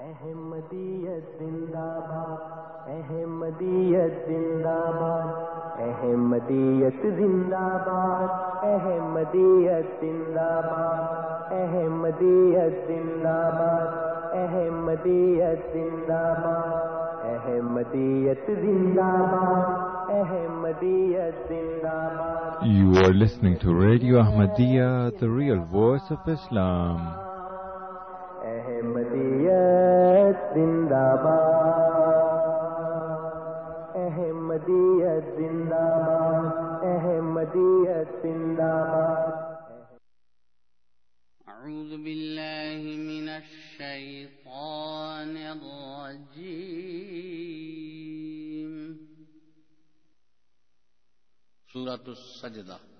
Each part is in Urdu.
احمدیت زندہ باد احمدیت زندہ باد احمدیت زندہ باد احمدیت زندہ باد احمدیت زندہ باد احمدیت زندہ باد احمدیت زندہ باد احمدیت زندہ باد You are listening to Radio Ahmadiyya, the real voice of Islam. زندہ باد۔ احمدیت زندہ باد، احمدیت زندہ باد۔ أعوذ بالله من الشيطان الرجيم سورة السجدة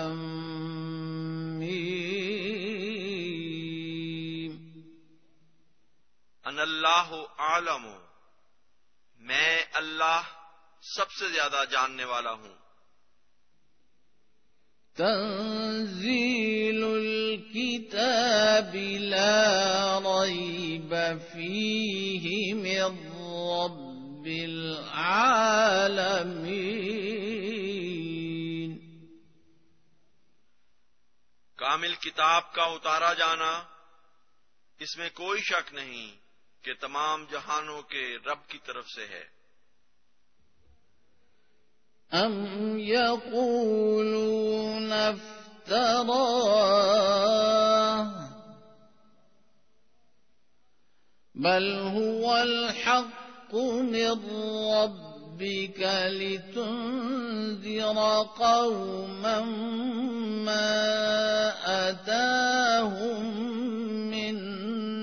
اللہ عالم میں اللہ سب سے زیادہ جاننے والا ہوں. تنزيل الكتاب لا ريب فيه من رب العالمين کامل کتاب کا اتارا جانا اس میں کوئی شک نہیں. کہ تمام جہانوں کے رب کی طرف سے ہے۔ أم يقولون افتراه بل هو الحق من ربك لتنذر قوما ما أتاهم من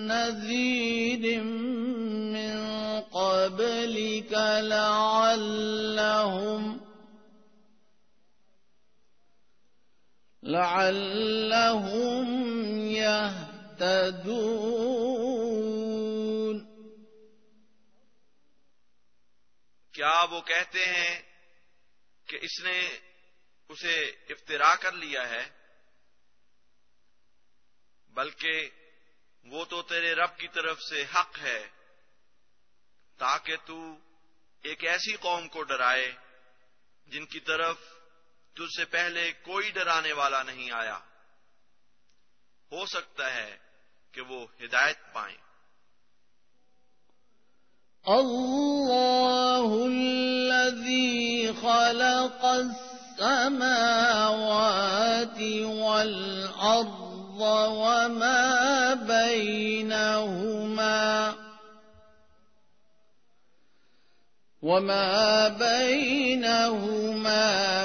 نذير من قبلك لعلهم لعلهم يهتدون کیا وہ کہتے ہیں کہ اس نے اسے افطرا کر لیا ہے؟ بلکہ وہ تو تیرے رب کی طرف سے حق ہے، تاکہ تو ایک ایسی قوم کو ڈرائے جن کی طرف تجھ سے پہلے کوئی ڈرانے والا نہیں آیا۔ ہو سکتا ہے کہ وہ ہدایت پائیں۔ الله الذي خلق السماوات والأرض وما بينهما وما بينهما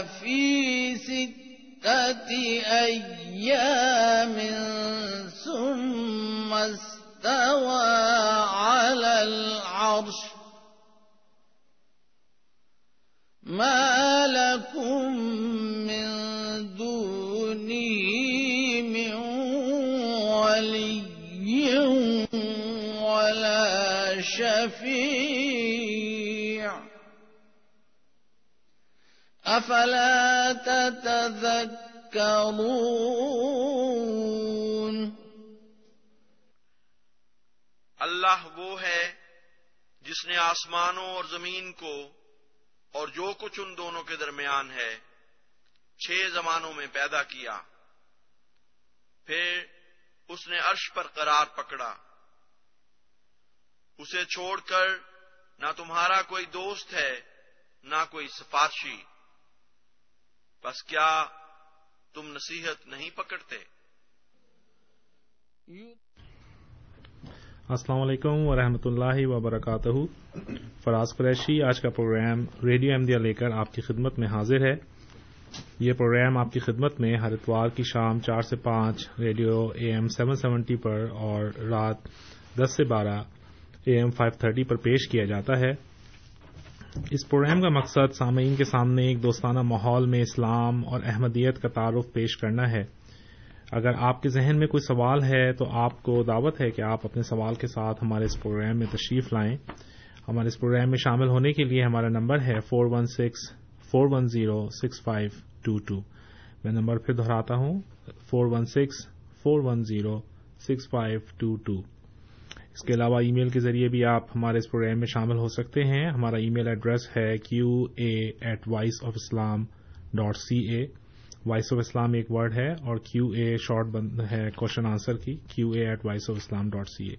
في ستة أيام ثم استوى على العرش ما لكم من ولا شفيع أفلا تتذكرون؟ اللہ وہ ہے جس نے آسمانوں اور زمین کو اور جو کچھ ان دونوں کے درمیان ہے چھ زمانوں میں پیدا کیا، پھر اس نے عرش پر قرار پکڑا۔ اسے چھوڑ کر نہ تمہارا کوئی دوست ہے، نہ کوئی سفارشی بس کیا تم نصیحت نہیں پکڑتے؟ السلام علیکم ورحمۃ اللہ وبرکاتہ۔ فراز قریشی، آج کا پروگرام ریڈیو احمدیہ لے کر آپ کی خدمت میں حاضر ہے۔ یہ پروگرام آپ کی خدمت میں ہر اتوار کی شام چار سے پانچ، radio A M seven seventy پر اور رات دس سے بارہ۔ اے ایم فائیو تھرٹی پر پیش کیا جاتا ہے۔ اس پروگرام کا مقصد سامعین کے سامنے ایک دوستانہ ماحول میں اسلام اور احمدیت کا تعارف پیش کرنا ہے۔ اگر آپ کے ذہن میں کوئی سوال ہے تو آپ کو دعوت ہے کہ آپ اپنے سوال کے ساتھ ہمارے اس پروگرام میں تشریف لائیں۔ ہمارے اس پروگرام میں شامل ہونے کے لیے ہمارا نمبر ہے four one six four one zero six five two two. میں نمبر پھر دہراتا ہوں، four one six four one zero six five two two. اس کے علاوہ ای میل کے ذریعے بھی آپ ہمارے اس پروگرام میں شامل ہو سکتے ہیں۔ ہمارا ای میل ایڈریس ہے Q A at voice of Islam dot C A voice of Islam ایک ورڈ ہے اور کیو اے شارٹ بند ہے کوشچن آنسر کی Q A at voice of Islam dot C A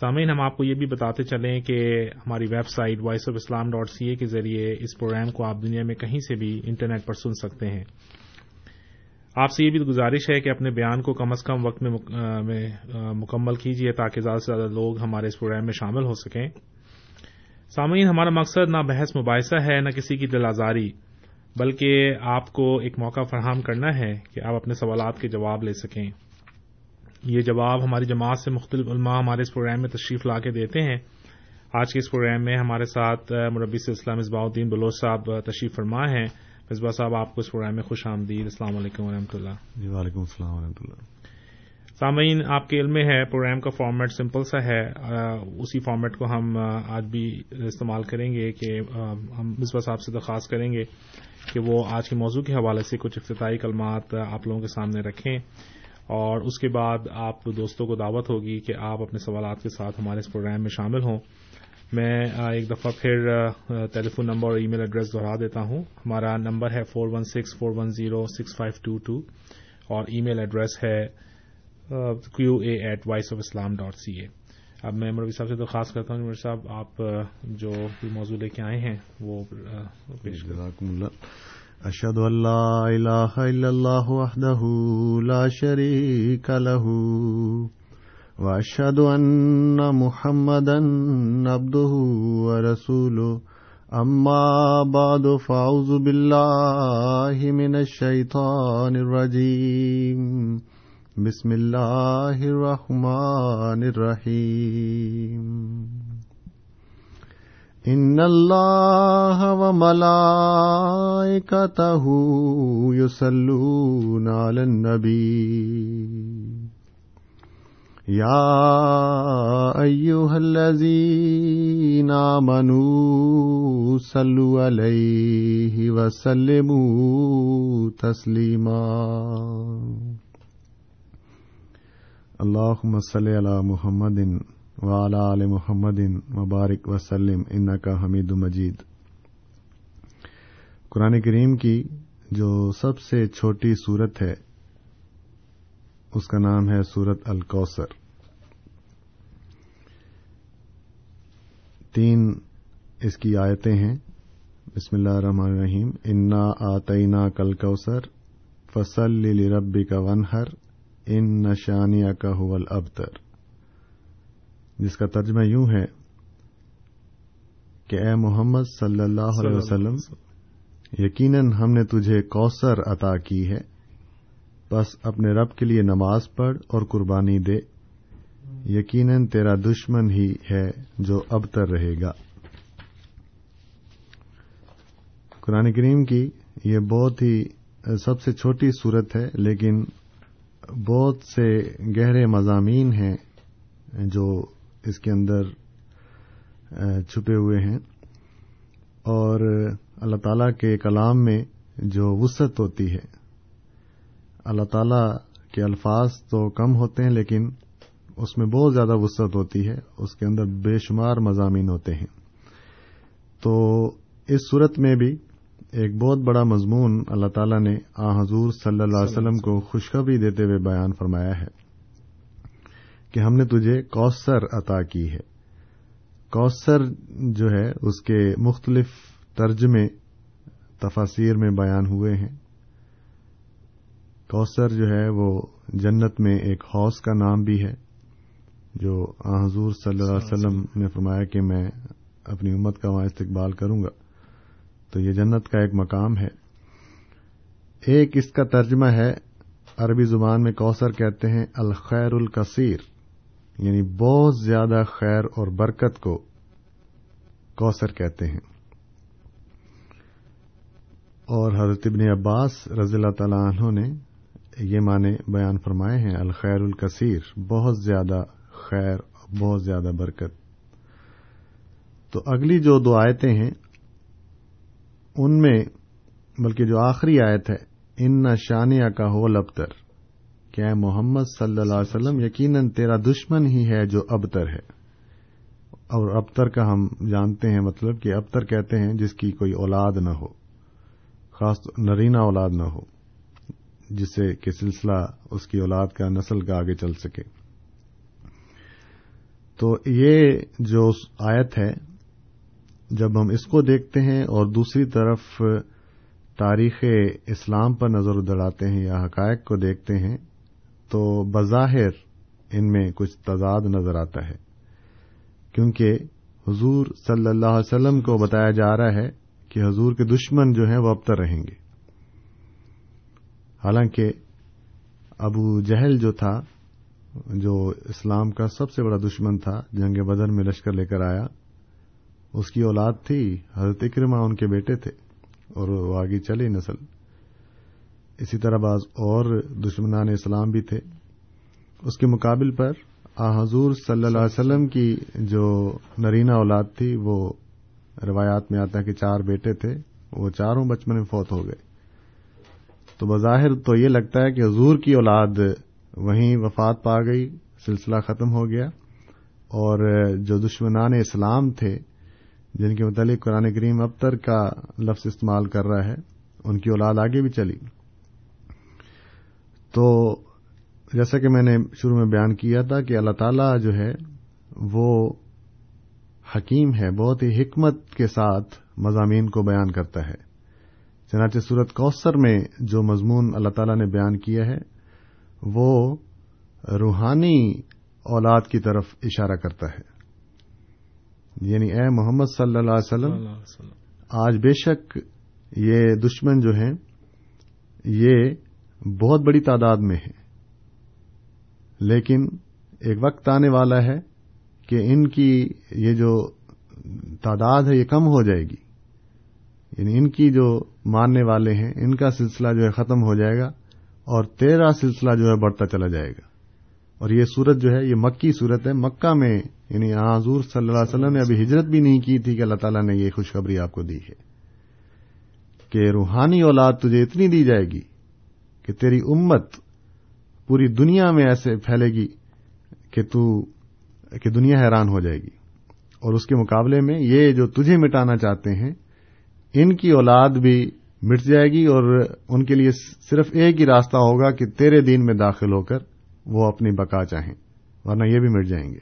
سامعین، ہم آپ کو یہ بھی بتاتے چلیں کہ ہماری website voice of Islam dot C A کے ذریعے اس پروگرام کو آپ دنیا میں کہیں سے بھی انٹرنیٹ پر سن سکتے ہیں۔ آپ سے یہ بھی گزارش ہے کہ اپنے بیان کو کم از کم وقت میں مکمل کیجیے تاکہ زیادہ سے زیادہ لوگ ہمارے اس پروگرام میں شامل ہو سکیں۔ سامعین، ہمارا مقصد نہ بحث مباحثہ ہے، نہ کسی کی دل آزاری، بلکہ آپ کو ایک موقع فراہم کرنا ہے کہ آپ اپنے سوالات کے جواب لے سکیں۔ یہ جواب ہماری جماعت سے مختلف علماء ہمارے اس پروگرام میں تشریف لا کے دیتے ہیں۔ آج کے اس پروگرام میں ہمارے ساتھ مربی سے اسلام اصباء الدین بلوچ صاحب تشریف فرما ہیں۔ مصباح صاحب آپ کو اس پروگرام میں خوش آمدید۔ السلام علیکم و رحمۃ اللہ۔ جی وعلیکم السلام و رحمۃ اللہ۔ سامعین آپ کے علم میں ہے پروگرام کا فارمیٹ سمپل سا ہے۔ اسی فارمیٹ کو ہم آج بھی استعمال کریں گے کہ ہم مصباح صاحب سے درخواست کریں گے کہ وہ آج کے موضوع کے حوالے سے کچھ افتتاحی کلمات آپ لوگوں کے سامنے رکھیں۔ اور اس کے بعد آپ دوستوں کو دعوت ہوگی کہ آپ اپنے سوالات کے ساتھ ہمارے اس پروگرام میں شامل ہوں۔ میں ایک دفعہ پھر ٹیلی فون نمبر اور ای میل ایڈریس دہرا دیتا ہوں۔ ہمارا نمبر ہے four one six four one zero six five two two اور ای میل ایڈریس ہے Q A at voice of Islam dot C A اب میں مروی صاحب سے درخواست کرتا ہوں مربی صاحب، آپ جو موضوع لے کے آئے ہیں، وہ پیش اشد اللہ۔ الہ الا اللہ وحدہ لا شریک له واشهد ان محمدا عبده ورسوله. اما بعد فاعوذ بالله من الشيطان الرجيم. بسم الله الرحمن الرحيم. ان الله وملائكته يصلون على النبي. يا أيها الذين آمنوا صلوا عليه وسلموا تسليما اللهم صل على محمد وعلى آل محمد وبارك وسلم إنك حميد مجيد قرآن کریم کی جو سب سے چھوٹی صورت ہے اس کا نام ہے سورت الکوثر۔ تین اس کی آیتیں ہیں۔ بسم اللہ الرحمن الرحیم۔ انا آتئینہ کل کوثر فصل ربی کا ونہر ان نشانیہ کا حول ابتر جس کا ترجمہ یوں ہے کہ اے محمد صلی اللہ علیہ وسلم، یقیناً ہم نے تجھے کوثر عطا کی ہے۔ بس اپنے رب کے لیے نماز پڑھ اور قربانی دے۔ یقیناً تیرا دشمن ہی ہے جو اب تر رہے گا۔ قرآن کریم کی یہ بہت ہی سب سے چھوٹی صورت ہے، لیکن بہت سے گہرے مضامین ہیں جو اس کے اندر چھپے ہوئے ہیں۔ اور اللہ تعالی کے کلام میں جو وسعت ہوتی ہے اللہ تعالی کے الفاظ تو کم ہوتے ہیں لیکن اس میں بہت زیادہ وسعت ہوتی ہے، اس کے اندر بے شمار مضامین ہوتے ہیں۔ تو اس صورت میں بھی ایک بہت بڑا مضمون اللہ تعالی نے آ حضور صلی اللہ علیہ وسلم کو خوشخبری دیتے ہوئے بیان فرمایا ہے کہ ہم نے تجھے کوثر عطا کی ہے۔ کوثر جو ہے، اس کے مختلف ترجمے تفاصیر میں بیان ہوئے ہیں۔ کوثر جو ہے وہ جنت میں ایک حوض کا نام بھی ہے جو حضور صلی اللہ علیہ وسلم. نے فرمایا کہ میں اپنی امت کا وہاں استقبال کروں گا۔ تو یہ جنت کا ایک مقام ہے۔ ایک اس کا ترجمہ ہے عربی زبان میں کوثر کہتے ہیں الخیر الکثیر یعنی بہت زیادہ خیر اور برکت کو کوثر کہتے ہیں۔ اور حضرت ابن عباس رضی اللہ تعالی عنہ نے یہ معنی بیان فرمائے ہیں، الخیر الکثیر، بہت زیادہ خیر، بہت زیادہ برکت۔ تو اگلی جو دو آیتیں ہیں، ان میں، بلکہ جو آخری آیت ہے، ان نہ شانیہ کا ہو لبتر۔ کیا محمد صلی اللہ علیہ وسلم، یقیناً تیرا دشمن ہی ہے جو ابتر ہے۔ اور ابتر کا ہم جانتے ہیں مطلب کہ ابتر کہتے ہیں جس کی کوئی اولاد نہ ہو، خاص نرینہ اولاد نہ ہو۔ جس سے کہ سلسلہ اس کی اولاد کا نسل کا آگے چل سکے۔ تو یہ جو آیت ہے، جب ہم اس کو دیکھتے ہیں اور دوسری طرف تاریخ اسلام پر نظر دڑاتے ہیں یا حقائق کو دیکھتے ہیں، تو بظاہر ان میں کچھ تضاد نظر آتا ہے۔ کیونکہ حضور صلی اللہ علیہ وسلم کو بتایا جا رہا ہے کہ حضور کے دشمن جو ہیں وہ اب تک رہیں گے۔ حالانکہ ابو جہل جو تھا، جو اسلام کا سب سے بڑا دشمن تھا، جنگ بدر میں لشکر لے کر آیا، اس کی اولاد تھی، حضرت اکرما ان کے بیٹے تھے، اور وہ آگے چلے نسل۔ اسی طرح بعض اور دشمنان اسلام بھی تھے۔ اس کے مقابل پر آ حضور صلی اللہ علیہ وسلم کی جو نرینہ اولاد تھی، وہ روایات میں آتا ہے کہ چار بیٹے تھے، وہ چاروں بچپن میں فوت ہو گئے۔ تو بظاہر تو یہ لگتا ہے کہ حضور کی اولاد وہیں وفات پا گئی، سلسلہ ختم ہو گیا، اور جو دشمنان اسلام تھے، جن کے متعلق قرآن کریم ابتر کا لفظ استعمال کر رہا ہے، ان کی اولاد آگے بھی چلی۔ تو جیسا کہ میں نے شروع میں بیان کیا تھا کہ اللہ تعالی جو ہے، وہ حکیم ہے، بہت ہی حکمت کے ساتھ مضامین کو بیان کرتا ہے۔ چنانچہ صورت کوثر میں جو مضمون اللہ تعالی نے بیان کیا ہے وہ روحانی اولاد کی طرف اشارہ کرتا ہے۔ یعنی اے محمد صلی اللہ علیہ وسلم آج بے شک یہ دشمن جو ہیں یہ بہت بڑی تعداد میں ہے لیکن ایک وقت آنے والا ہے کہ ان کی یہ جو تعداد ہے یہ کم ہو جائے گی۔ یعنی ان کی جو ماننے والے ہیں، ان کا سلسلہ جو ہے ختم ہو جائے گا اور تیرا سلسلہ جو ہے بڑھتا چلا جائے گا۔ اور یہ صورت جو ہے، یہ مکی صورت ہے۔ مکہ میں یعنی حضور صلی اللہ علیہ وسلم نے ابھی ہجرت بھی نہیں کی تھی کہ اللہ تعالیٰ نے یہ خوشخبری آپ کو دی ہے کہ روحانی اولاد تجھے اتنی دی جائے گی کہ تیری امت پوری دنیا میں ایسے پھیلے گی کہ تو، کہ دنیا حیران ہو جائے گی۔ اور اس کے مقابلے میں یہ جو تجھے مٹانا چاہتے ہیں ان کی اولاد بھی مٹ جائے گی اور ان کے لیے صرف ایک ہی راستہ ہوگا کہ تیرے دین میں داخل ہو کر وہ اپنی بقا چاہیں، ورنہ یہ بھی مٹ جائیں گے۔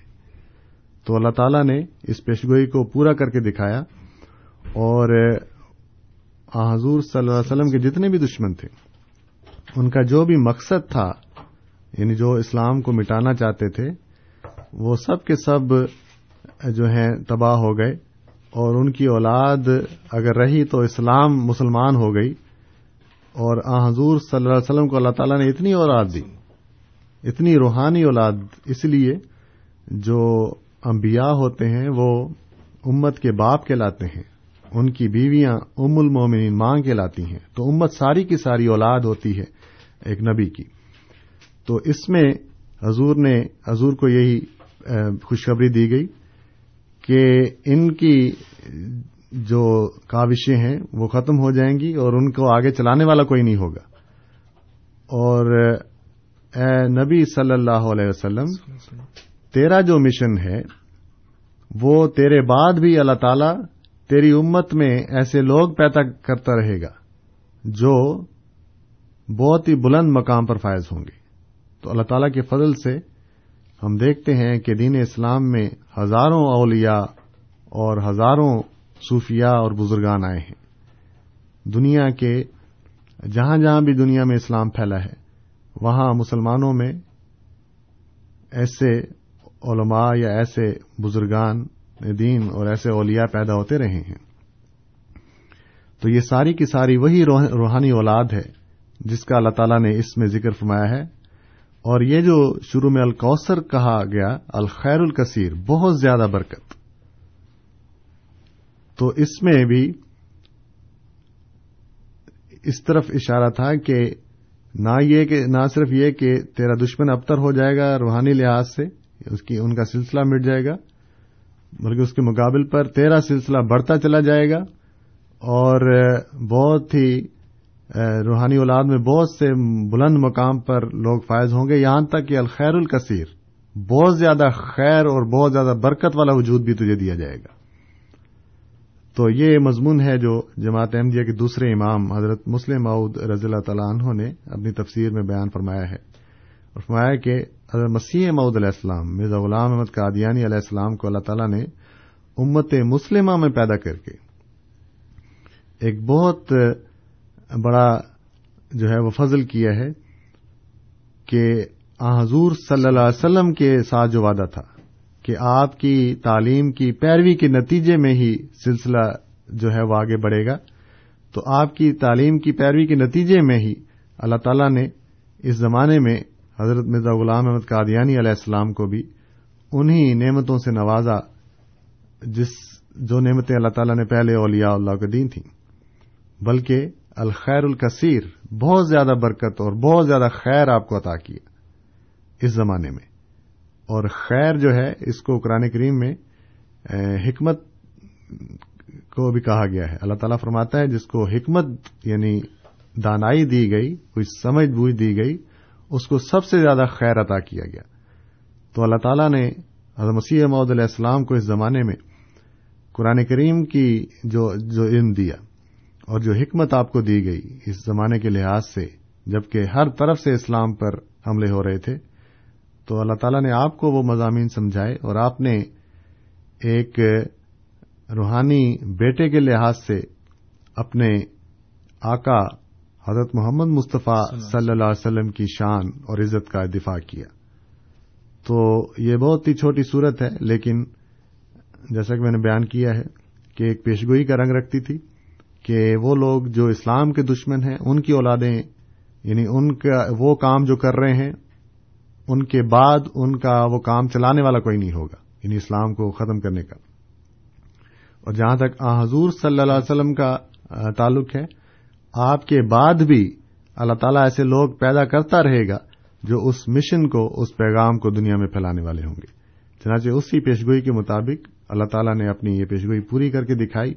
تو اللہ تعالیٰ نے اس پیشگوئی کو پورا کر کے دکھایا اور حضور صلی اللہ علیہ وسلم کے جتنے بھی دشمن تھے، ان کا جو بھی مقصد تھا یعنی جو اسلام کو مٹانا چاہتے تھے، وہ سب کے سب جو ہیں تباہ ہو گئے۔ اور ان کی اولاد اگر رہی تو اسلام مسلمان ہو گئی اور آ حضور صلی اللہ علیہ وسلم کو اللہ تعالیٰ نے اتنی اولاد دی، اتنی روحانی اولاد، اس لیے جو انبیاء ہوتے ہیں وہ امت کے باپ کہلاتے ہیں، ان کی بیویاں ام المومنین ماں کہلاتی ہیں۔ تو امت ساری کی ساری اولاد ہوتی ہے ایک نبی کی۔ تو اس میں حضور نے، حضور کو یہی خوشخبری دی گئی۔ کہ ان کی جو کاوشیں ہیں وہ ختم ہو جائیں گی اور ان کو آگے چلانے والا کوئی نہیں ہوگا۔ اور اے نبی صلی اللہ علیہ وسلم، تیرا جو مشن ہے، وہ تیرے بعد بھی اللہ تعالی تیری امت میں ایسے لوگ پیدا کرتا رہے گا جو بہت ہی بلند مقام پر فائز ہوں گے۔ تو اللہ تعالی کے فضل سے ہم دیکھتے ہیں کہ دین اسلام میں ہزاروں اولیاء اور ہزاروں صوفیاء اور بزرگان آئے ہیں۔ دنیا کے جہاں جہاں بھی دنیا میں اسلام پھیلا ہے، وہاں مسلمانوں میں ایسے علماء یا ایسے بزرگان دین اور ایسے اولیاء پیدا ہوتے رہے ہیں۔ تو یہ ساری کی ساری وہی روحانی اولاد ہے جس کا اللہ تعالیٰ نے اس میں ذکر فرمایا ہے۔ اور یہ جو شروع میں الکوثر کہا گیا، الخیر الکثیر، بہت زیادہ برکت۔ تو اس میں بھی اس طرف اشارہ تھا کہ نہ یہ کہ نہ صرف یہ کہ تیرا دشمن ابتر ہو جائے گا روحانی لحاظ سے، اس کی ان کا سلسلہ مٹ جائے گا، بلکہ اس کے مقابل پر تیرا سلسلہ بڑھتا چلا جائے گا اور بہت ہی روحانی اولاد میں بہت سے بلند مقام پر لوگ فائز ہوں گے۔ یہاں تک کہ الخیر الکثیر، بہت زیادہ خیر اور بہت زیادہ برکت والا وجود بھی تجھے دیا جائے گا۔ تو یہ مضمون ہے جو جماعت احمدیہ کے دوسرے امام حضرت مسلم معود رضی اللہ تعالیٰ عنہ نے اپنی تفسیر میں بیان فرمایا ہے۔ اور فرمایا کہ حضرت مسیح معود علیہ السلام، مرزا غلام احمد قادیانی علیہ السلام کو اللہ تعالیٰ نے امت مسلمہ میں پیدا کر کے ایک بہت بڑا جو ہے وہ فضل کیا ہے کہ حضور صلی اللہ علیہ وسلم کے ساتھ جو وعدہ تھا کہ آپ کی تعلیم کی پیروی کے نتیجے میں ہی سلسلہ جو ہے وہ آگے بڑھے گا، تو آپ کی تعلیم کی پیروی کے نتیجے میں ہی اللہ تعالی نے اس زمانے میں حضرت مرزا غلام احمد قادیانی علیہ السلام کو بھی انہی نعمتوں سے نوازا، جس جو نعمتیں اللہ تعالیٰ نے پہلے اولیاء اللہ کو دی تھیں، بلکہ الخیر الکثیر، بہت زیادہ برکت اور بہت زیادہ خیر آپ کو عطا کیا اس زمانے میں۔ اور خیر جو ہے، اس کو قرآن کریم میں حکمت کو بھی کہا گیا ہے۔ اللہ تعالیٰ فرماتا ہے، جس کو حکمت یعنی دانائی دی گئی، کوئی سمجھ بوجھ دی گئی، اس کو سب سے زیادہ خیر عطا کیا گیا۔ تو اللہ تعالیٰ نے حضرت مسیح محدود علیہ السلام کو اس زمانے میں قرآن کریم کی جو جو علم دیا۔ اور جو حکمت آپ کو دی گئی اس زمانے کے لحاظ سے جبکہ ہر طرف سے اسلام پر حملے ہو رہے تھے تو اللہ تعالیٰ نے آپ کو وہ مضامین سمجھائے اور آپ نے ایک روحانی بیٹے کے لحاظ سے اپنے آقا حضرت محمد مصطفیٰ صلی اللہ علیہ وسلم کی شان اور عزت کا دفاع کیا۔ تو یہ بہت ہی چھوٹی صورت ہے لیکن جیسا کہ میں نے بیان کیا ہے کہ ایک پیشگوئی کا رنگ رکھتی تھی۔ کہ وہ لوگ جو اسلام کے دشمن ہیں، ان کی اولادیں یعنی ان کا وہ کام جو کر رہے ہیں، ان کے بعد ان کا وہ کام چلانے والا کوئی نہیں ہوگا یعنی اسلام کو ختم کرنے کا۔ اور جہاں تک حضور صلی اللہ علیہ وسلم کا تعلق ہے، آپ کے بعد بھی اللہ تعالیٰ ایسے لوگ پیدا کرتا رہے گا جو اس مشن کو، اس پیغام کو دنیا میں پھیلانے والے ہوں گے۔ چنانچہ اسی پیشگوئی کے مطابق اللہ تعالیٰ نے اپنی یہ پیشگوئی پوری کر کے دکھائی۔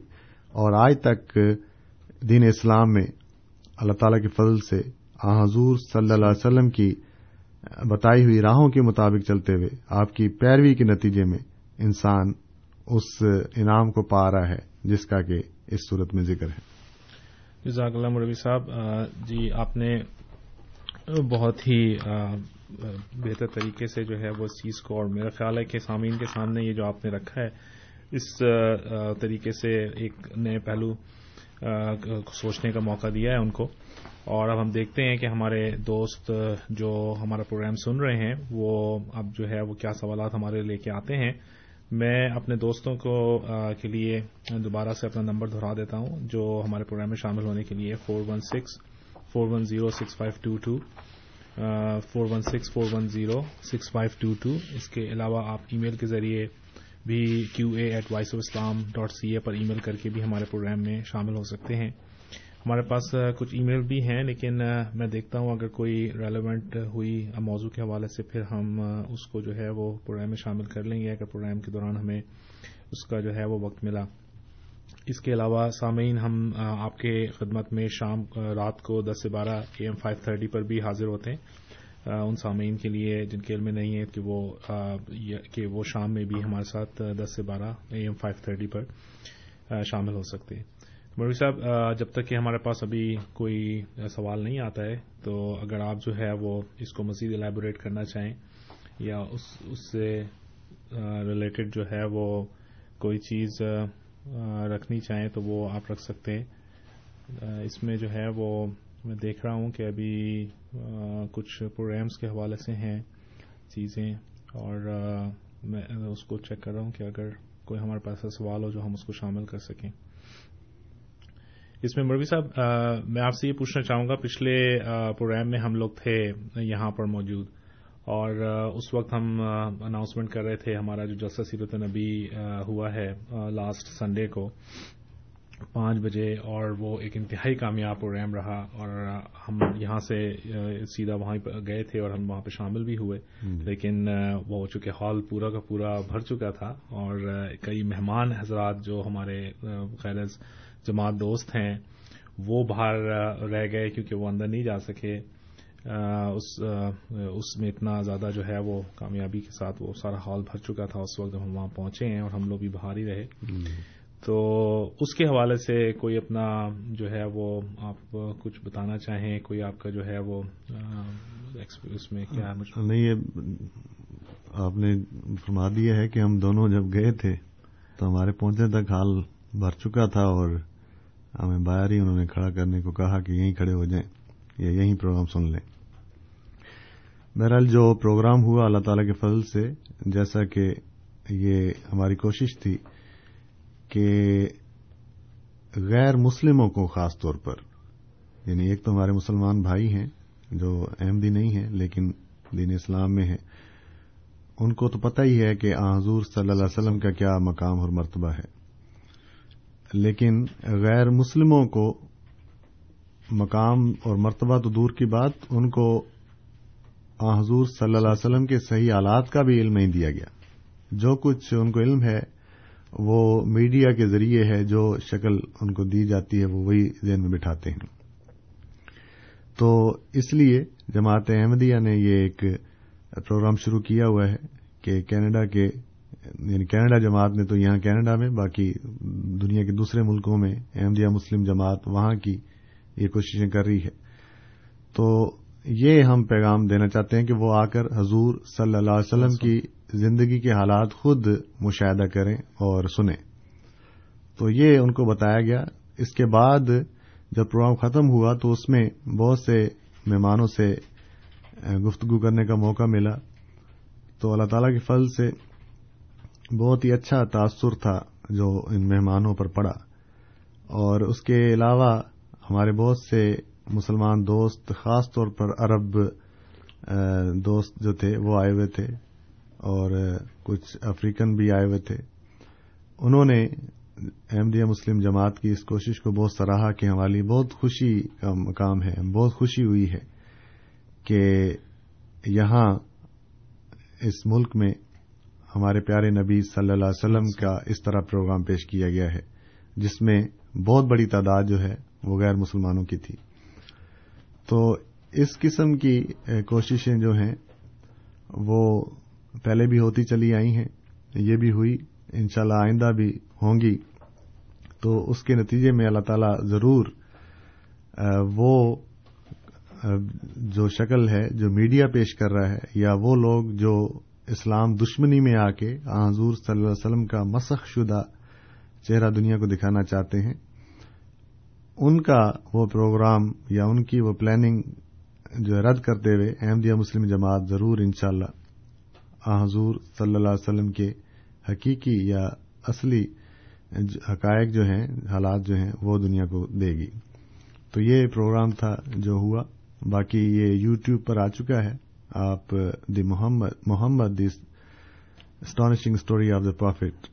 اور آج تک دین اسلام میں اللہ تعالی کے فضل سے حضور صلی اللہ علیہ وسلم کی بتائی ہوئی راہوں کے مطابق چلتے ہوئے آپ کی پیروی کے نتیجے میں انسان اس انعام کو پا رہا ہے، جس کا کہ اس صورت میں ذکر ہے۔ جزاک اللہ مربی صاحب جی آپ نے بہت ہی بہتر طریقے سے جو ہے وہ اس چیز کو اور میرا خیال ہے کہ سامعین کے سامنے یہ جو آپ نے رکھا ہے اس طریقے سے ایک نئے پہلو سوچنے کا موقع دیا ہے ان کو۔ اور اب ہم دیکھتے ہیں کہ ہمارے دوست جو ہمارا پروگرام سن رہے ہیں، وہ اب جو ہے، وہ کیا سوالات ہمارے لے کے آتے ہیں۔ میں اپنے دوستوں کو کے لیے دوبارہ سے اپنا نمبر دہرا دیتا ہوں، جو ہمارے پروگرام میں شامل ہونے کے لیے four one six, four one zero, six five two two. Four one six, four one zero, six five two two. اس کے علاوہ آپ ای میل کے ذریعے بھی Q A at voice of Islam dot C A پر ای میل کر کے بھی ہمارے پروگرام میں شامل ہو سکتے ہیں۔ ہمارے پاس کچھ ای میل بھی ہیں، لیکن میں دیکھتا ہوں اگر کوئی ریلیونٹ ہوئی موضوع کے حوالے سے پھر ہم اس کو جو ہے وہ پروگرام میں شامل کر لیں گے۔ اگر پروگرام کے دوران ہمیں اس کا جو ہے وہ وقت ملا۔ اس کے علاوہ سامعین، ہم آپ کے خدمت میں شام رات کو دس سے بارہ اے ایم فائیو تھرٹی پر بھی حاضر ہوتے ہیں۔ ان سامعین کے لیے جن کے علم میں نہیں ہے کہ وہ کہ وہ شام میں بھی ہمارے ساتھ دس سے بارہ اے ایم فائیو تھرٹی پر شامل ہو سکتے ہیں۔ مروی صاحب جب تک کہ ہمارے پاس ابھی کوئی سوال نہیں آتا ہے تو اگر آپ جو ہے وہ اس کو مزید الیبوریٹ کرنا چاہیں یا اس سے ریلیٹڈ جو ہے وہ کوئی چیز رکھنی چاہیں تو وہ آپ رکھ سکتے ہیں۔ اس میں جو ہے وہ میں دیکھ رہا ہوں کہ ابھی کچھ پروگرامس کے حوالے سے ہیں، چیزیں، اور میں اس کو چیک کر رہا ہوں کہ اگر کوئی ہمارے پاس سوال ہو جو ہم اس کو شامل کر سکیں۔ اس میں مروی صاحب میں آپ سے یہ پوچھنا چاہوں گا، پچھلے پروگرام میں ہم لوگ تھے یہاں پر موجود، اور اس وقت ہم اناؤنسمنٹ کر رہے تھے، ہمارا جو جلسہ سیرت نبی ہوا ہے لاسٹ سنڈے کو۔ پانچ بجے اور وہ ایک انتہائی کامیاب پروگرام رہا اور ہم یہاں سے سیدھا وہاں گئے تھے اور ہم وہاں پہ شامل بھی ہوئے۔ لیکن وہ چونکہ ہال پورا کا پورا بھر چکا تھا اور کئی مہمان حضرات جو ہمارے خیر جماعت دوست ہیں وہ باہر رہ گئے کیونکہ وہ اندر نہیں جا سکے۔ اس اس میں اتنا زیادہ جو ہے وہ کامیابی کے ساتھ وہ سارا ہال بھر چکا تھا۔ اس وقت جب ہم وہاں پہنچے ہیں اور ہم لوگ بھی باہر ہی رہے۔ تو اس کے حوالے سے کوئی اپنا جو ہے وہ آپ کچھ بتانا چاہیں؟ کوئی آپ کا جو ہے وہ اس میں کیا نہیں، یہ آپ نے فرما دیا ہے کہ ہم دونوں جب گئے تھے تو ہمارے پہنچنے تک حال بھر چکا تھا اور ہمیں باہر ہی انہوں نے کھڑا کرنے کو کہا کہ یہیں کھڑے ہو جائیں یا یہیں پروگرام سن لیں۔ بہرحال جو پروگرام ہوا اللہ تعالی کے فضل سے، جیسا کہ یہ ہماری کوشش تھی کہ غیر مسلموں کو خاص طور پر یعنی ایک تو ہمارے مسلمان بھائی ہیں جو احمدی نہیں ہیں، لیکن دین اسلام میں ہیں، ان کو تو پتہ ہی ہے کہ حضور صلی اللہ علیہ وسلم کا کیا مقام اور مرتبہ ہے۔ لیکن غیر مسلموں کو مقام اور مرتبہ تو دور کی بات، ان کو حضور صلی اللہ علیہ وسلم کے صحیح آلات کا بھی علم نہیں دیا گیا۔ جو کچھ ان کو علم ہے وہ میڈیا کے ذریعے ہے جو شکل ان کو دی جاتی ہے، وہ وہی ذہن میں بٹھاتے ہیں۔ تو اس لیے جماعت احمدیہ نے یہ ایک پروگرام شروع کیا ہوا ہے کہ کینیڈا کے یعنی کینیڈا جماعت نے تو یہاں کینیڈا میں، باقی دنیا کے دوسرے ملکوں میں احمدیہ مسلم جماعت وہاں کی یہ کوششیں کر رہی ہے۔ تو یہ ہم پیغام دینا چاہتے ہیں کہ وہ آ کر حضور صلی اللہ علیہ وسلم کی زندگی کے حالات خود مشاہدہ کریں اور سنیں۔ تو یہ ان کو بتایا گیا۔ اس کے بعد جب پروگرام ختم ہوا تو اس میں بہت سے مہمانوں سے گفتگو کرنے کا موقع ملا۔ تو اللہ تعالی کے فضل سے بہت ہی اچھا تاثر تھا جو ان مہمانوں پر پڑا۔ اور اس کے علاوہ ہمارے بہت سے مسلمان دوست، خاص طور پر عرب دوست جو تھے وہ آئے ہوئے تھے۔ اور کچھ افریقن بھی آئے ہوئے تھے۔ انہوں نے احمدیہ مسلم جماعت کی اس کوشش کو بہت سراہا کہ ہماری بہت خوشی کا مقام ہے، بہت خوشی ہوئی ہے کہ یہاں اس ملک میں ہمارے پیارے نبی صلی اللہ علیہ وسلم کا اس طرح پروگرام پیش کیا گیا ہے، جس میں بہت بڑی تعداد جو ہے وہ غیر مسلمانوں کی تھی۔ تو اس قسم کی کوششیں جو ہیں وہ پہلے بھی ہوتی چلی آئی ہیں، یہ بھی ہوئی، انشاءاللہ آئندہ بھی ہوں گی۔ تو اس کے نتیجے میں اللہ تعالی ضرور وہ جو شکل ہے، جو میڈیا پیش کر رہا ہے، یا وہ لوگ جو اسلام دشمنی میں آ کے حضور صلی اللہ علیہ وسلم کا مسخ شدہ چہرہ دنیا کو دکھانا چاہتے ہیں، ان کا وہ پروگرام یا ان کی وہ پلاننگ جو رد کرتے ہوئے احمدیہ مسلم جماعت ضرور انشاءاللہ حضور صلی اللہ علیہ وسلم کے حقیقی یا اصلی حقائق جو ہیں حالات جو ہیں وہ دنیا کو دے گی۔ تو یہ پروگرام تھا جو ہوا۔ باقی یہ یو ٹیوب پر آ چکا ہے۔ آپ the Muhammad Muhammad the astonishing story of the prophet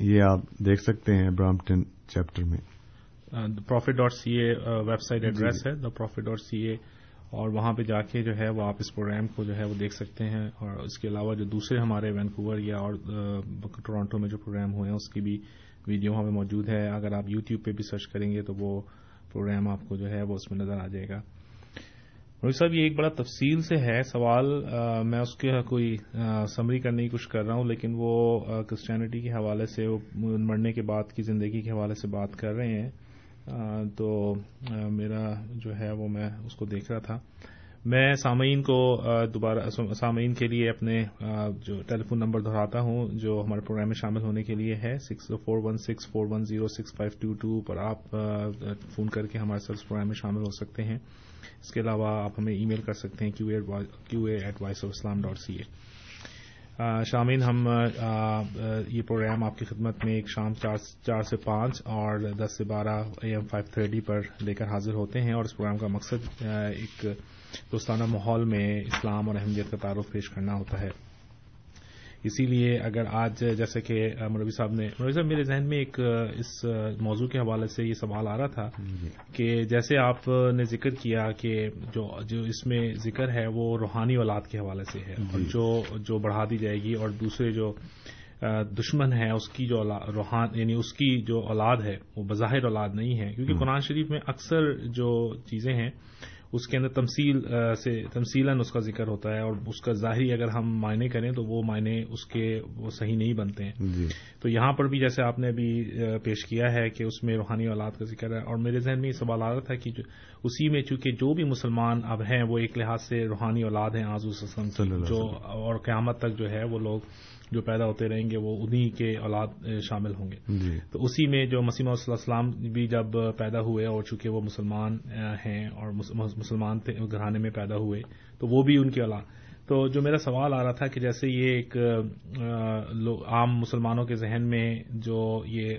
یہ آپ دیکھ سکتے ہیں برامپٹن چیپٹر میں۔ Prophet dot C A website address ہے۔ دا پروفٹ ڈاٹ سی اے اور وہاں پہ جا کے جو ہے وہ آپ اس پروگرام کو جو ہے وہ دیکھ سکتے ہیں اور اس کے علاوہ جو دوسرے ہمارے وینکوور یا اور ٹورانٹو میں جو پروگرام ہوئے ہیں، اس کی بھی ویڈیو وہاں پہ موجود ہے۔ اگر آپ یوٹیوب پہ بھی سرچ کریں گے تو وہ پروگرام آپ کو جو ہے وہ اس میں نظر آ جائے گا۔ روہت صاحب، یہ ایک بڑا تفصیل سے ہے سوال میں اس کے کوئی سمری کرنے کی کوشش کر رہا ہوں، لیکن وہ کرسچینٹی کے حوالے سے مرنے کے بعد کی زندگی کے حوالے سے بات کر رہے ہیں۔ تو میرا جو ہے وہ میں اس کو دیکھ رہا تھا۔ میں سامعین کو دوبارہ سامعین کے لیے اپنے جو ٹیلی فون نمبر دہراتا ہوں، جو ہمارے پروگرام میں شامل ہونے کے لیے ہے six four one six four one zero six five two two پر آپ فون کر کے ہمارے ساتھ پروگرام میں شامل ہو سکتے ہیں۔ اس کے علاوہ آپ ہمیں ای میل کر سکتے ہیں Q A at voice of Islam dot C A شامین، ہم یہ پروگرام آپ کی خدمت میں ایک شام چار سے پانچ اور دس سے بارہ اے ایم فائیو تھرٹی پر لے کر حاضر ہوتے ہیں اور اس پروگرام کا مقصد ایک دوستانہ ماحول میں اسلام اور اہمیت کا تعارف پیش کرنا ہوتا ہے۔ اسی لیے اگر آج جیسے کہ مروی صاحب نے مروی صاحب میرے ذہن میں ایک اس موضوع کے حوالے سے یہ سوال آ رہا تھا کہ جیسے آپ نے ذکر کیا کہ جو جو اس میں ذکر ہے وہ روحانی اولاد کے حوالے سے ہے اور جو جو بڑھا دی جائے گی اور دوسرے جو دشمن ہے اس کی جو روحان یعنی اس کی جو اولاد ہے وہ بظاہر اولاد نہیں ہے کیونکہ قرآن شریف میں اکثر جو چیزیں ہیں اس کے اندر تمثیل سے تمثیلاً اس کا ذکر ہوتا ہے اور اس کا ظاہری اگر ہم معنی کریں تو وہ معنی اس کے وہ صحیح نہیں بنتے ہیں۔ جی۔ تو یہاں پر بھی جیسے آپ نے ابھی پیش کیا ہے کہ اس میں روحانی اولاد کا ذکر ہے اور میرے ذہن میں یہ سوال آ رہا تھا کہ اسی میں چونکہ جو بھی مسلمان اب ہیں وہ ایک لحاظ سے روحانی اولاد ہیں آزو سسم جو اور قیامت تک جو ہے وہ لوگ جو پیدا ہوتے رہیں گے وہ انہی کے اولاد شامل ہوں گے۔ جی۔ تو اسی میں جو مسیم صلی اللہ السلام بھی جب پیدا ہوئے اور چونکہ وہ مسلمان ہیں اور مسلمان گھرانے میں پیدا ہوئے تو وہ بھی ان کی اولاد۔ تو جو میرا سوال آ رہا تھا کہ جیسے یہ ایک عام مسلمانوں کے ذہن میں جو یہ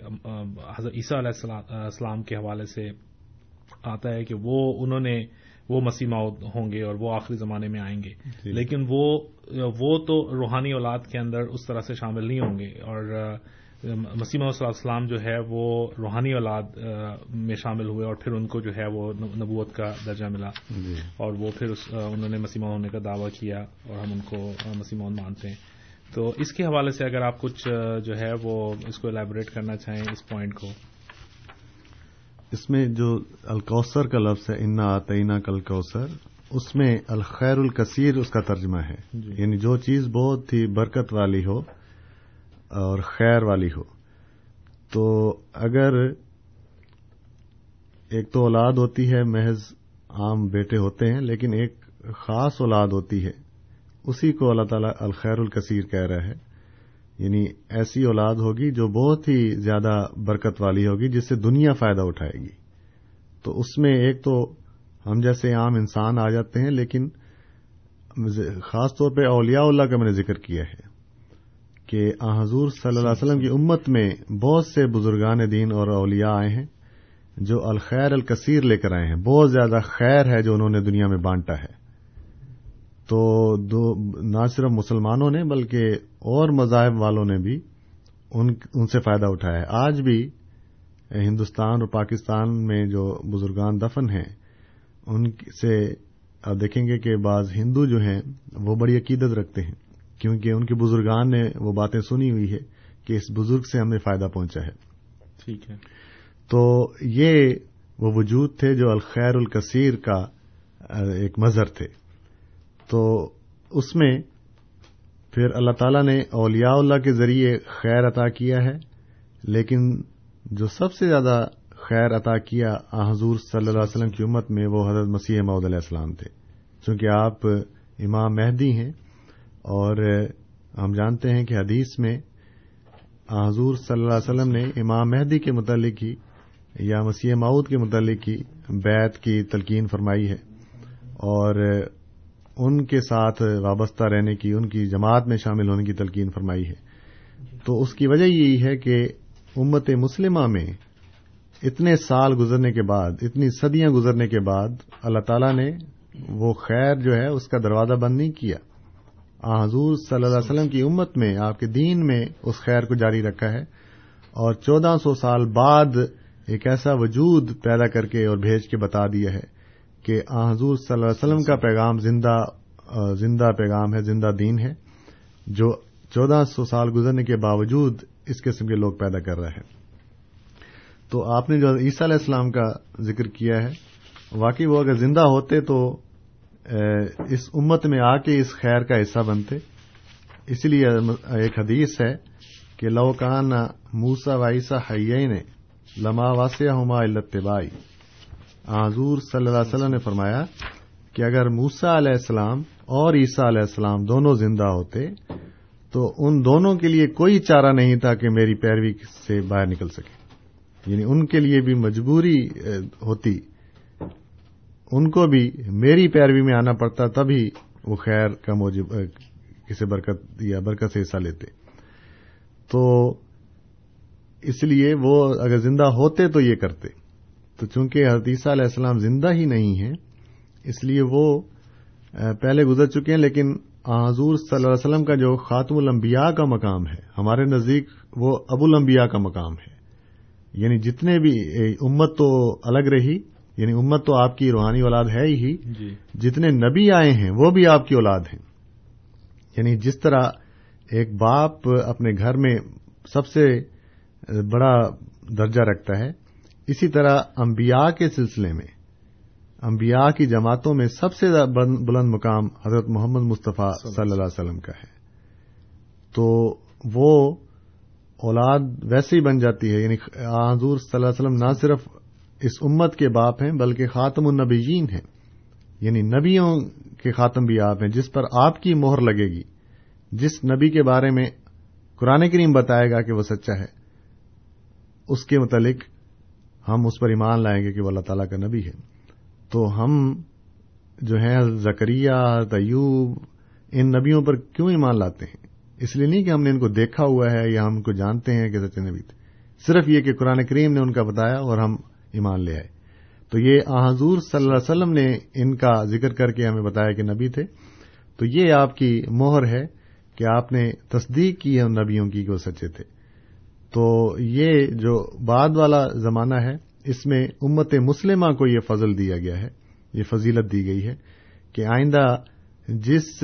حضرت عیسیٰ علیہ السلام کے حوالے سے آتا ہے کہ وہ انہوں نے وہ مسیح موت ہوں گے اور وہ آخری زمانے میں آئیں گے۔ لیکن وہ وہ تو روحانی اولاد کے اندر اس طرح سے شامل نہیں ہوں گے۔ اور مسیم علیہ السلام جو ہے وہ روحانی اولاد میں شامل ہوئے اور پھر ان کو جو ہے وہ نبوت کا درجہ ملا۔ جی۔ اور وہ پھر انہوں نے مسیمہ ہونے کا دعویٰ کیا اور ہم ان کو مسیمون مانتے ہیں۔ تو اس کے حوالے سے اگر آپ کچھ جو ہے وہ اس کو الیبوریٹ کرنا چاہیں اس پوائنٹ کو۔ اس میں جو الکوثر کا لفظ ہے انا آتئینہ کل کوثر اس میں الخیر الکثیر اس کا ترجمہ ہے۔ جی۔ یعنی جو چیز بہت ہی برکت والی ہو اور خیر والی ہو۔ تو اگر ایک تو اولاد ہوتی ہے محض عام بیٹے ہوتے ہیں لیکن ایک خاص اولاد ہوتی ہے اسی کو اللہ تعالیٰ الخیر الکثیر کہہ رہا ہے۔ یعنی ایسی اولاد ہوگی جو بہت ہی زیادہ برکت والی ہوگی، جس سے دنیا فائدہ اٹھائے گی۔ تو اس میں ایک تو ہم جیسے عام انسان آ جاتے ہیں، لیکن خاص طور پہ اولیاء اللہ کا میں نے ذکر کیا ہے کہ حضور صلی اللہ علیہ وسلم کی امت میں بہت سے بزرگان دین اور اولیاء آئے ہیں جو الخیر الکثیر لے کر آئے ہیں۔ بہت زیادہ خیر ہے جو انہوں نے دنیا میں بانٹا ہے۔ تو دو نہ صرف مسلمانوں نے بلکہ اور مذاہب والوں نے بھی ان ان سے فائدہ اٹھایا ہے۔ آج بھی ہندوستان اور پاکستان میں جو بزرگان دفن ہیں ان سے آپ دیکھیں گے کہ بعض ہندو جو ہیں وہ بڑی عقیدت رکھتے ہیں کیونکہ ان کے بزرگان نے وہ باتیں سنی ہوئی ہے کہ اس بزرگ سے ہمیں فائدہ پہنچا ہے۔ ٹھیک ہے۔ تو یہ وہ وجود تھے جو الخیر الکثیر کا ایک مظہر تھے۔ تو اس میں پھر اللہ تعالیٰ نے اولیاء اللہ کے ذریعے خیر عطا کیا ہے، لیکن جو سب سے زیادہ خیر عطا کیا حضور صلی اللہ علیہ وسلم کی امت میں وہ حضرت مسیح محدود علیہ السلام تھے۔ چونکہ آپ امام مہدی ہیں اور ہم جانتے ہیں کہ حدیث میں حضور صلی اللہ علیہ وسلم نے امام مہدی کے متعلق ہی یا مسیح معود کے متعلق ہی بیت کی تلقین فرمائی ہے۔ اور ان کے ساتھ وابستہ رہنے کی، ان کی جماعت میں شامل ہونے کی تلقین فرمائی ہے۔ تو اس کی وجہ یہی ہے کہ امت مسلمہ میں اتنے سال گزرنے کے بعد، اتنی صدیاں گزرنے کے بعد اللہ تعالیٰ نے وہ خیر جو ہے اس کا دروازہ بند نہیں کیا۔ حضور صلی اللہ علیہ وسلم کی امت میں، آپ کے دین میں اس خیر کو جاری رکھا ہے۔ اور چودہ سو سال بعد ایک ایسا وجود پیدا کر کے اور بھیج کے بتا دیا ہے۔ کہ حضور صلی اللہ علیہ وسلم کا پیغام زندہ زندہ پیغام ہے، زندہ دین ہے، جو چودہ سو سال گزرنے کے باوجود اس قسم کے لوگ پیدا کر رہے ہیں۔ تو آپ نے جو عیسیٰ علیہ السلام کا ذکر کیا ہے، واقعی وہ اگر زندہ ہوتے تو اس امت میں آ کے اس خیر کا حصہ بنتے۔ اسی لیے ایک حدیث ہے کہ لوکان موسا وائسا حیہ نے لما واسیہ ہما التبائی حضور صلی اللہ علیہ وسلم نے فرمایا کہ اگر موسا علیہ السلام اور عیسیٰ علیہ السلام دونوں زندہ ہوتے، تو ان دونوں کے لیے کوئی چارہ نہیں تھا کہ میری پیروی سے باہر نکل سکے۔ یعنی ان کے لیے بھی مجبوری ہوتی۔ ان کو بھی میری پیروی میں آنا پڑتا، تبھی وہ خیر کا موجب کسی برکت یا برکت سے حصہ لیتے۔ تو اس لیے وہ اگر زندہ ہوتے تو یہ کرتے۔ تو چونکہ حدیثہ علیہ السلام زندہ ہی نہیں ہیں اس لیے وہ پہلے گزر چکے ہیں لیکن حضور صلی اللہ علیہ وسلم کا جو خاتم الانبیاء کا مقام ہے ہمارے نزدیک وہ ابو الانبیاء کا مقام ہے۔ یعنی جتنے بھی امت تو الگ رہی یعنی امت تو آپ کی روحانی اولاد ہے ہی جی۔ جتنے نبی آئے ہیں وہ بھی آپ کی اولاد ہیں۔ یعنی جس طرح ایک باپ اپنے گھر میں سب سے بڑا درجہ رکھتا ہے اسی طرح انبیاء کے سلسلے میں، انبیاء کی جماعتوں میں سب سے بلند مقام حضرت محمد مصطفیٰ صلی اللہ علیہ وسلم کا ہے۔ تو وہ اولاد ویسے ہی بن جاتی ہے یعنی حضور صلی اللہ علیہ وسلم نہ صرف اس امت کے باپ ہیں بلکہ خاتم النبیین ہیں۔ یعنی نبیوں کے خاتم بھی آپ ہیں، جس پر آپ کی مہر لگے گی۔ جس نبی کے بارے میں قرآن کریم بتائے گا کہ وہ سچا ہے، اس کے متعلق ہم اس پر ایمان لائیں گے کہ وہ اللہ تعالیٰ کا نبی ہے۔ تو ہم جو ہیں زکریہ طیوب ان نبیوں پر کیوں ایمان لاتے ہیں؟ اس لیے نہیں کہ ہم نے ان کو دیکھا ہوا ہے یا ہم ان کو جانتے ہیں کہ سچے نبی تھے۔ صرف یہ کہ قرآن کریم نے ان کا بتایا اور ہم ایمان لے آئے۔ تو یہ حضور صلی اللہ علیہ وسلم نے ان کا ذکر کر کے ہمیں بتایا کہ نبی تھے۔ تو یہ آپ کی مہر ہے کہ آپ نے تصدیق کی ہے ان نبیوں کی کہ وہ سچے تھے۔ تو یہ جو بعد والا زمانہ ہے، اس میں امت مسلمہ کو یہ فضل دیا گیا ہے، یہ فضیلت دی گئی ہے کہ آئندہ جس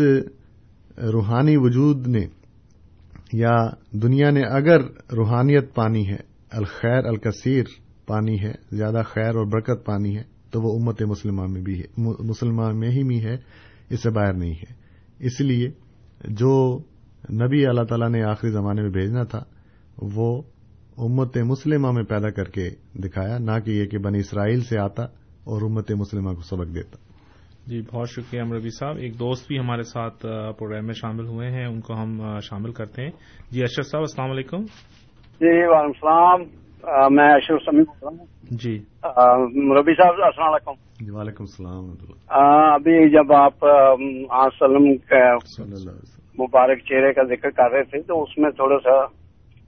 روحانی وجود نے یا دنیا نے اگر روحانیت پانی ہے، الخیر الکثیر پانی ہے، زیادہ خیر اور برکت پانی ہے، تو وہ امت مسلمہ میں بھی ہے مسلمہ میں ہی بھی ہے، اس سے باہر نہیں ہے۔ اس لیے جو نبی اللہ تعالیٰ نے آخری زمانے میں بھیجنا تھا وہ امت مسلمہ میں پیدا کر کے دکھایا نہ کہ یہ کہ بنی اسرائیل سے آتا اور امت مسلمہ کو سبق دیتا۔ جی بہت شکریہ امربی صاحب۔ ایک دوست بھی ہمارے ساتھ پروگرام میں شامل ہوئے ہیں ان کو ہم شامل کرتے ہیں۔ جی اشرف صاحب السلام علیکم۔ جی وعلیکم السلام۔ میں اشرف سمی بول رہا ہوں۔ جی۔ ربی صاحب السلام علیکم۔ جی وعلیکم السلام ابھی جب آپ وسلم۔ مبارک چہرے کا ذکر کر رہے تھے تو اس میں تھوڑا سا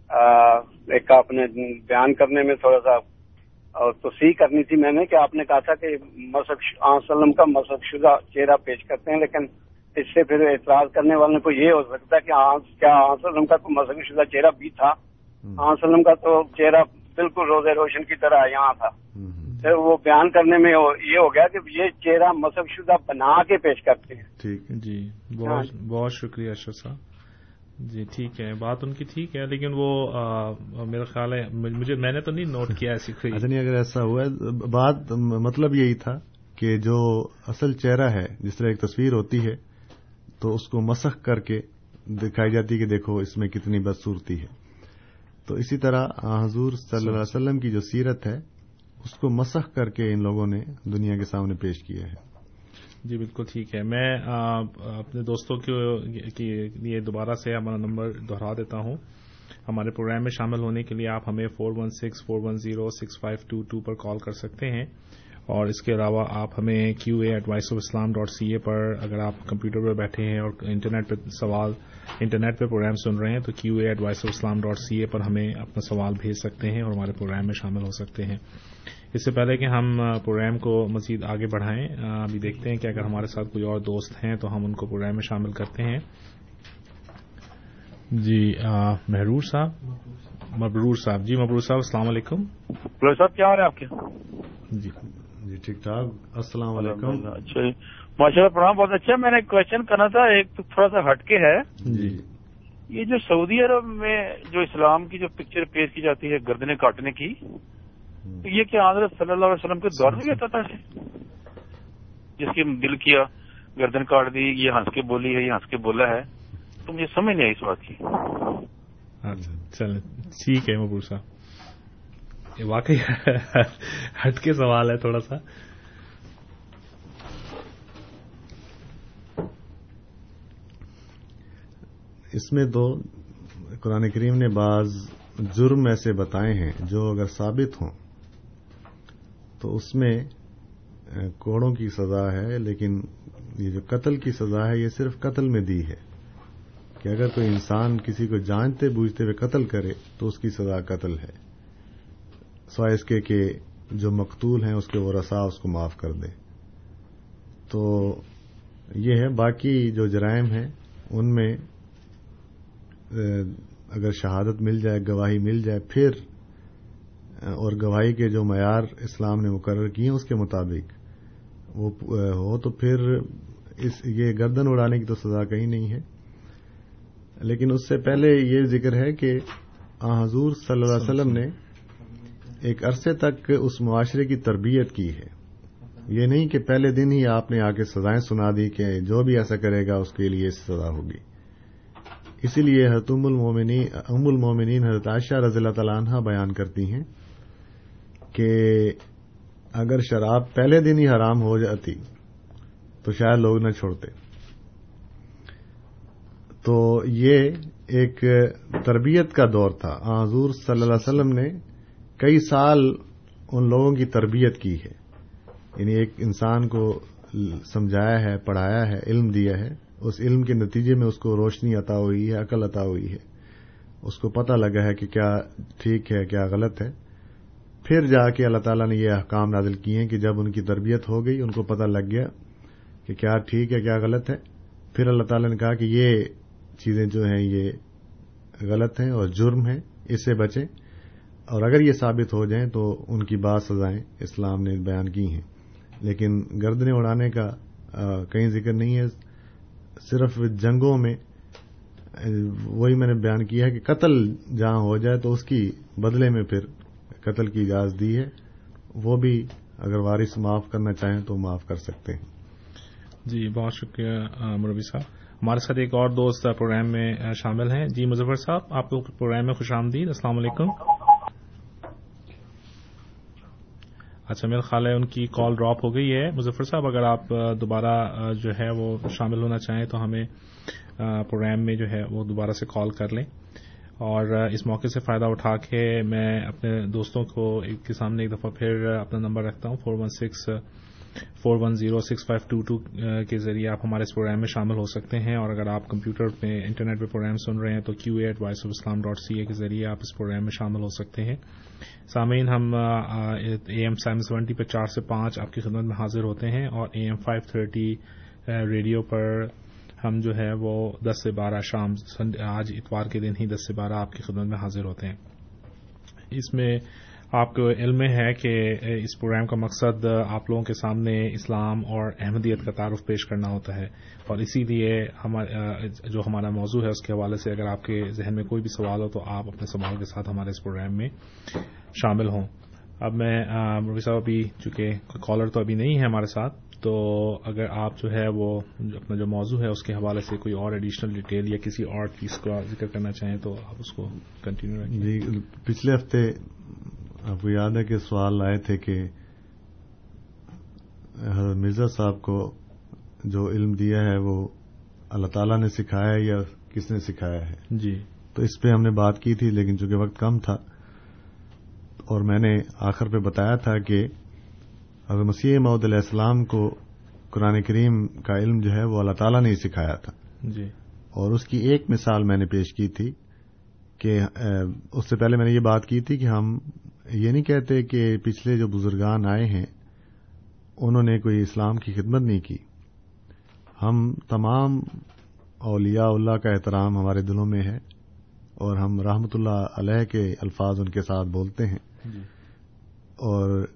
ایک آپ نے بیان کرنے میں تھوڑا سا توسیع کرنی تھی میں نے کہ آپ نے کہا تھا کہ مذہب وسلم کا مذہب شدہ چہرہ پیش کرتے ہیں لیکن اس سے پھر اعتراض کرنے والے کو یہ ہو سکتا ہے کہ کیا وسلم کا کوئی مذہب شدہ چہرہ بھی تھا؟ وسلم کا تو چہرہ بالکل روزے روشن کی طرح یہاں تھا۔ پھر وہ بیان کرنے میں یہ ہو گیا کہ یہ چہرہ مذہب شدہ بنا کے پیش کرتے ہیں۔ ٹھیک جی۔ بہت بہت شکریہ صاحب۔ جی ٹھیک ہے، بات ان کی ٹھیک ہے، لیکن وہ میرا خیال ہے مجھے، میں نے تو نہیں نوٹ کیا ایسی کوئی۔ نہیں، اگر ایسا ہوا ہے، بات مطلب یہی تھا کہ جو اصل چہرہ ہے، جس طرح ایک تصویر ہوتی ہے، تو اس کو مسخ کر کے دکھائی جاتی ہے کہ دیکھو، اس میں کتنی بدصورتی ہے۔ تو اسی طرح حضور صلی اللہ علیہ وسلم کی جو سیرت ہے، اس کو مسخ کر کے ان لوگوں نے دنیا کے سامنے پیش کیا ہے۔ جی بالکل ٹھیک ہے۔ میں اپنے دوستوں کے لیے دوبارہ سے ہمارا نمبر دہرا دیتا ہوں۔ ہمارے پروگرام میں شامل ہونے کے لیے آپ ہمیں four one six four one zero six five two two پر کال کر سکتے ہیں۔ اور اس کے علاوہ آپ ہمیں Q A advice of Islam dot C A پر اگر آپ کمپیوٹر پہ بیٹھے ہیں اور انٹرنیٹ پہ سوال، انٹرنیٹ پہ پروگرام سن رہے ہیں تو Q A advice of Islam dot C A پر ہمیں اپنا سوال بھیج سکتے ہیں اور ہمارے پروگرام میں شامل ہو سکتے ہیں۔ اس سے پہلے کہ ہم پروگرام کو مزید آگے بڑھائیں ابھی دیکھتے ہیں کہ اگر ہمارے ساتھ کوئی اور دوست ہیں تو ہم ان کو پروگرام میں شامل کرتے ہیں۔ جی محرور صاحب۔ مبرور صاحب۔ جی مبرور صاحب السلام علیکم۔ صاحب کیا ہو رہے ہیں آپ کے؟ جی۔ جی ٹھیک ٹھاک۔ السلام علیکم۔ اچھا جی۔ ماشاء اللہ پروگرام بہت اچھا میں نے کوشچن کرنا تھا ایک تو تھوڑا سا ہٹ کے ہے۔ جی۔ یہ جو سعودی عرب میں جو اسلام کی جو پکچر پیش کی جاتی ہے گردنے کاٹنے کی تو یہ کیا حضرت صلی اللہ علیہ وسلم کے دور میں بھی تھا جس کی دل کیا، گردن کاٹ دی، یہ ہنس کے بولی ہے، یہ ہنس کے بولا ہے۔ تو مجھے سمجھ نہیں آئی اس بات کی۔ اچھا ٹھیک ہے مبور صاحب۔ یہ واقعی ہٹ کے سوال ہے تھوڑا سا۔ اس میں تو قرآن کریم نے بعض جرم ایسے بتائے ہیں جو اگر ثابت ہوں۔ تو اس میں کوڑوں کی سزا ہے، لیکن یہ جو قتل کی سزا ہے، یہ صرف قتل میں دی ہے۔ کہ اگر کوئی انسان کسی کو جانتے بوجھتے ہوئے قتل کرے، تو اس کی سزا قتل ہے۔ سوائے اس کے کہ جو مقتول ہیں، اس کے وہ رسا اس کو معاف کر دے تو یہ ہے، باقی جو جرائم ہیں، ان میں اگر شہادت مل جائے، گواہی مل جائے، پھر اور گواہی کے جو معیار اسلام نے مقرر کیے ہیں اس کے مطابق وہ، ہو تو پھر اس، یہ گردن اڑانے کی تو سزا کہیں نہیں ہے۔ لیکن اس سے پہلے یہ ذکر ہے کہ حضور صلی اللہ علیہ وسلم نے ایک عرصے تک اس معاشرے کی تربیت کی ہے۔ یہ نہیں کہ پہلے دن ہی آپ نے آ کے سزائیں سنا دی کہ جو بھی ایسا کرے گا اس کے لیے سزا ہوگی۔ اسی لیے حضرت ام المومنین حضرت عائشہ رضی اللہ تعالیٰ عنہ بیان کرتی ہیں کہ اگر شراب پہلے دن ہی حرام ہو جاتی تو شاید لوگ نہ چھوڑتے۔ تو یہ ایک تربیت کا دور تھا۔ حضور صلی اللہ علیہ وسلم نے کئی سال ان لوگوں کی تربیت کی ہے۔ یعنی ایک انسان کو سمجھایا ہے، پڑھایا ہے، علم دیا ہے۔ اس علم کے نتیجے میں اس کو روشنی عطا ہوئی ہے، عقل عطا ہوئی ہے۔ اس کو پتہ لگا ہے کہ کیا ٹھیک ہے، کیا غلط ہے۔ پھر جا کے اللہ تعالیٰ نے یہ احکام نازل کیے ہیں کہ جب ان کی تربیت ہو گئی، ان کو پتہ لگ گیا کہ کیا ٹھیک ہے، کیا غلط ہے۔ پھر اللہ تعالیٰ نے کہا کہ یہ چیزیں جو ہیں، یہ غلط ہیں اور جرم ہیں، اس سے بچیں۔ اور اگر یہ ثابت ہو جائیں تو ان کی بعض سزائیں اسلام نے بیان کی ہیں۔ لیکن گردنے اڑانے کا کہیں ذکر نہیں ہے۔ صرف جنگوں میں، وہی میں نے بیان کیا ہے کہ قتل جہاں ہو جائے تو اس کی بدلے میں پھر قتل کی اجازت دی ہے، وہ بھی اگر وارث معاف کرنا چاہیں تو معاف کر سکتے ہیں۔ جی بہت شکریہ مربی صاحب۔ ہمارے ساتھ ایک اور دوست پروگرام میں شامل ہیں۔ جی مظفر صاحب، آپ کو پروگرام میں خوش آمدید۔ السلام علیکم۔ اچھا میرا خیال ہے ان کی کال ڈراپ ہو گئی ہے۔ مظفر صاحب، اگر آپ دوبارہ جو ہے وہ شامل ہونا چاہیں تو ہمیں پروگرام میں جو ہے وہ دوبارہ سے کال کر لیں۔ اور اس موقع سے فائدہ اٹھا کے میں اپنے دوستوں کو کے سامنے ایک دفعہ پھر اپنا نمبر رکھتا ہوں، four one six four one zero six five two two کے ذریعے آپ ہمارے اس پروگرام میں شامل ہو سکتے ہیں۔ اور اگر آپ کمپیوٹر پہ انٹرنیٹ پہ پروگرام سن رہے ہیں تو Q at voice of Islam dot C A کے ذریعے آپ اس پروگرام میں شامل ہو سکتے ہیں۔ سامعین، ہم اے ایم سیون سیونٹی پہ چار سے پانچ آپ کی خدمت میں حاضر ہوتے ہیں اور A M five thirty radio پر ہم جو ہے وہ دس سے بارہ شام آج اتوار کے دن ہی دس سے بارہ آپ کی خدمت میں حاضر ہوتے ہیں۔ اس میں آپ کو علم ہے کہ اس پروگرام کا مقصد آپ لوگوں کے سامنے اسلام اور احمدیت کا تعارف پیش کرنا ہوتا ہے۔ اور اسی لیے جو ہمارا موضوع ہے اس کے حوالے سے اگر آپ کے ذہن میں کوئی بھی سوال ہو تو آپ اپنے سوال کے ساتھ ہمارے اس پروگرام میں شامل ہوں۔ اب میں روی صاحب ابھی چونکہ کالر تو ابھی نہیں ہے ہمارے ساتھ تو اگر آپ جو ہے وہ اپنا جو موضوع ہے اس کے حوالے سے کوئی اور ایڈیشنل ڈیٹیل یا کسی اور چیز کا ذکر کرنا چاہیں تو آپ اس کو کنٹینیو رکھیں۔ جی پچھلے ہفتے آپ کو یاد ہے کہ سوال آئے تھے کہ حضرت مرزا صاحب کو جو علم دیا ہے وہ اللہ تعالیٰ نے سکھایا ہے یا کس نے سکھایا ہے؟ جی۔ تو اس پہ ہم نے بات کی تھی لیکن چونکہ وقت کم تھا اور میں نے آخر پہ بتایا تھا کہ حضرت مسیح محدود علیہ السلام کو قرآن کریم کا علم جو ہے وہ اللہ تعالیٰ نے ہی سکھایا تھا۔ جی۔ اور اس کی ایک مثال میں نے پیش کی تھی کہ اس سے پہلے میں نے یہ بات کی تھی کہ ہم یہ نہیں کہتے کہ پچھلے جو بزرگان آئے ہیں انہوں نے کوئی اسلام کی خدمت نہیں کی۔ ہم تمام اولیاء اللہ کا احترام ہمارے دلوں میں ہے اور ہم رحمت اللہ علیہ کے الفاظ ان کے ساتھ بولتے ہیں۔ جی۔ اور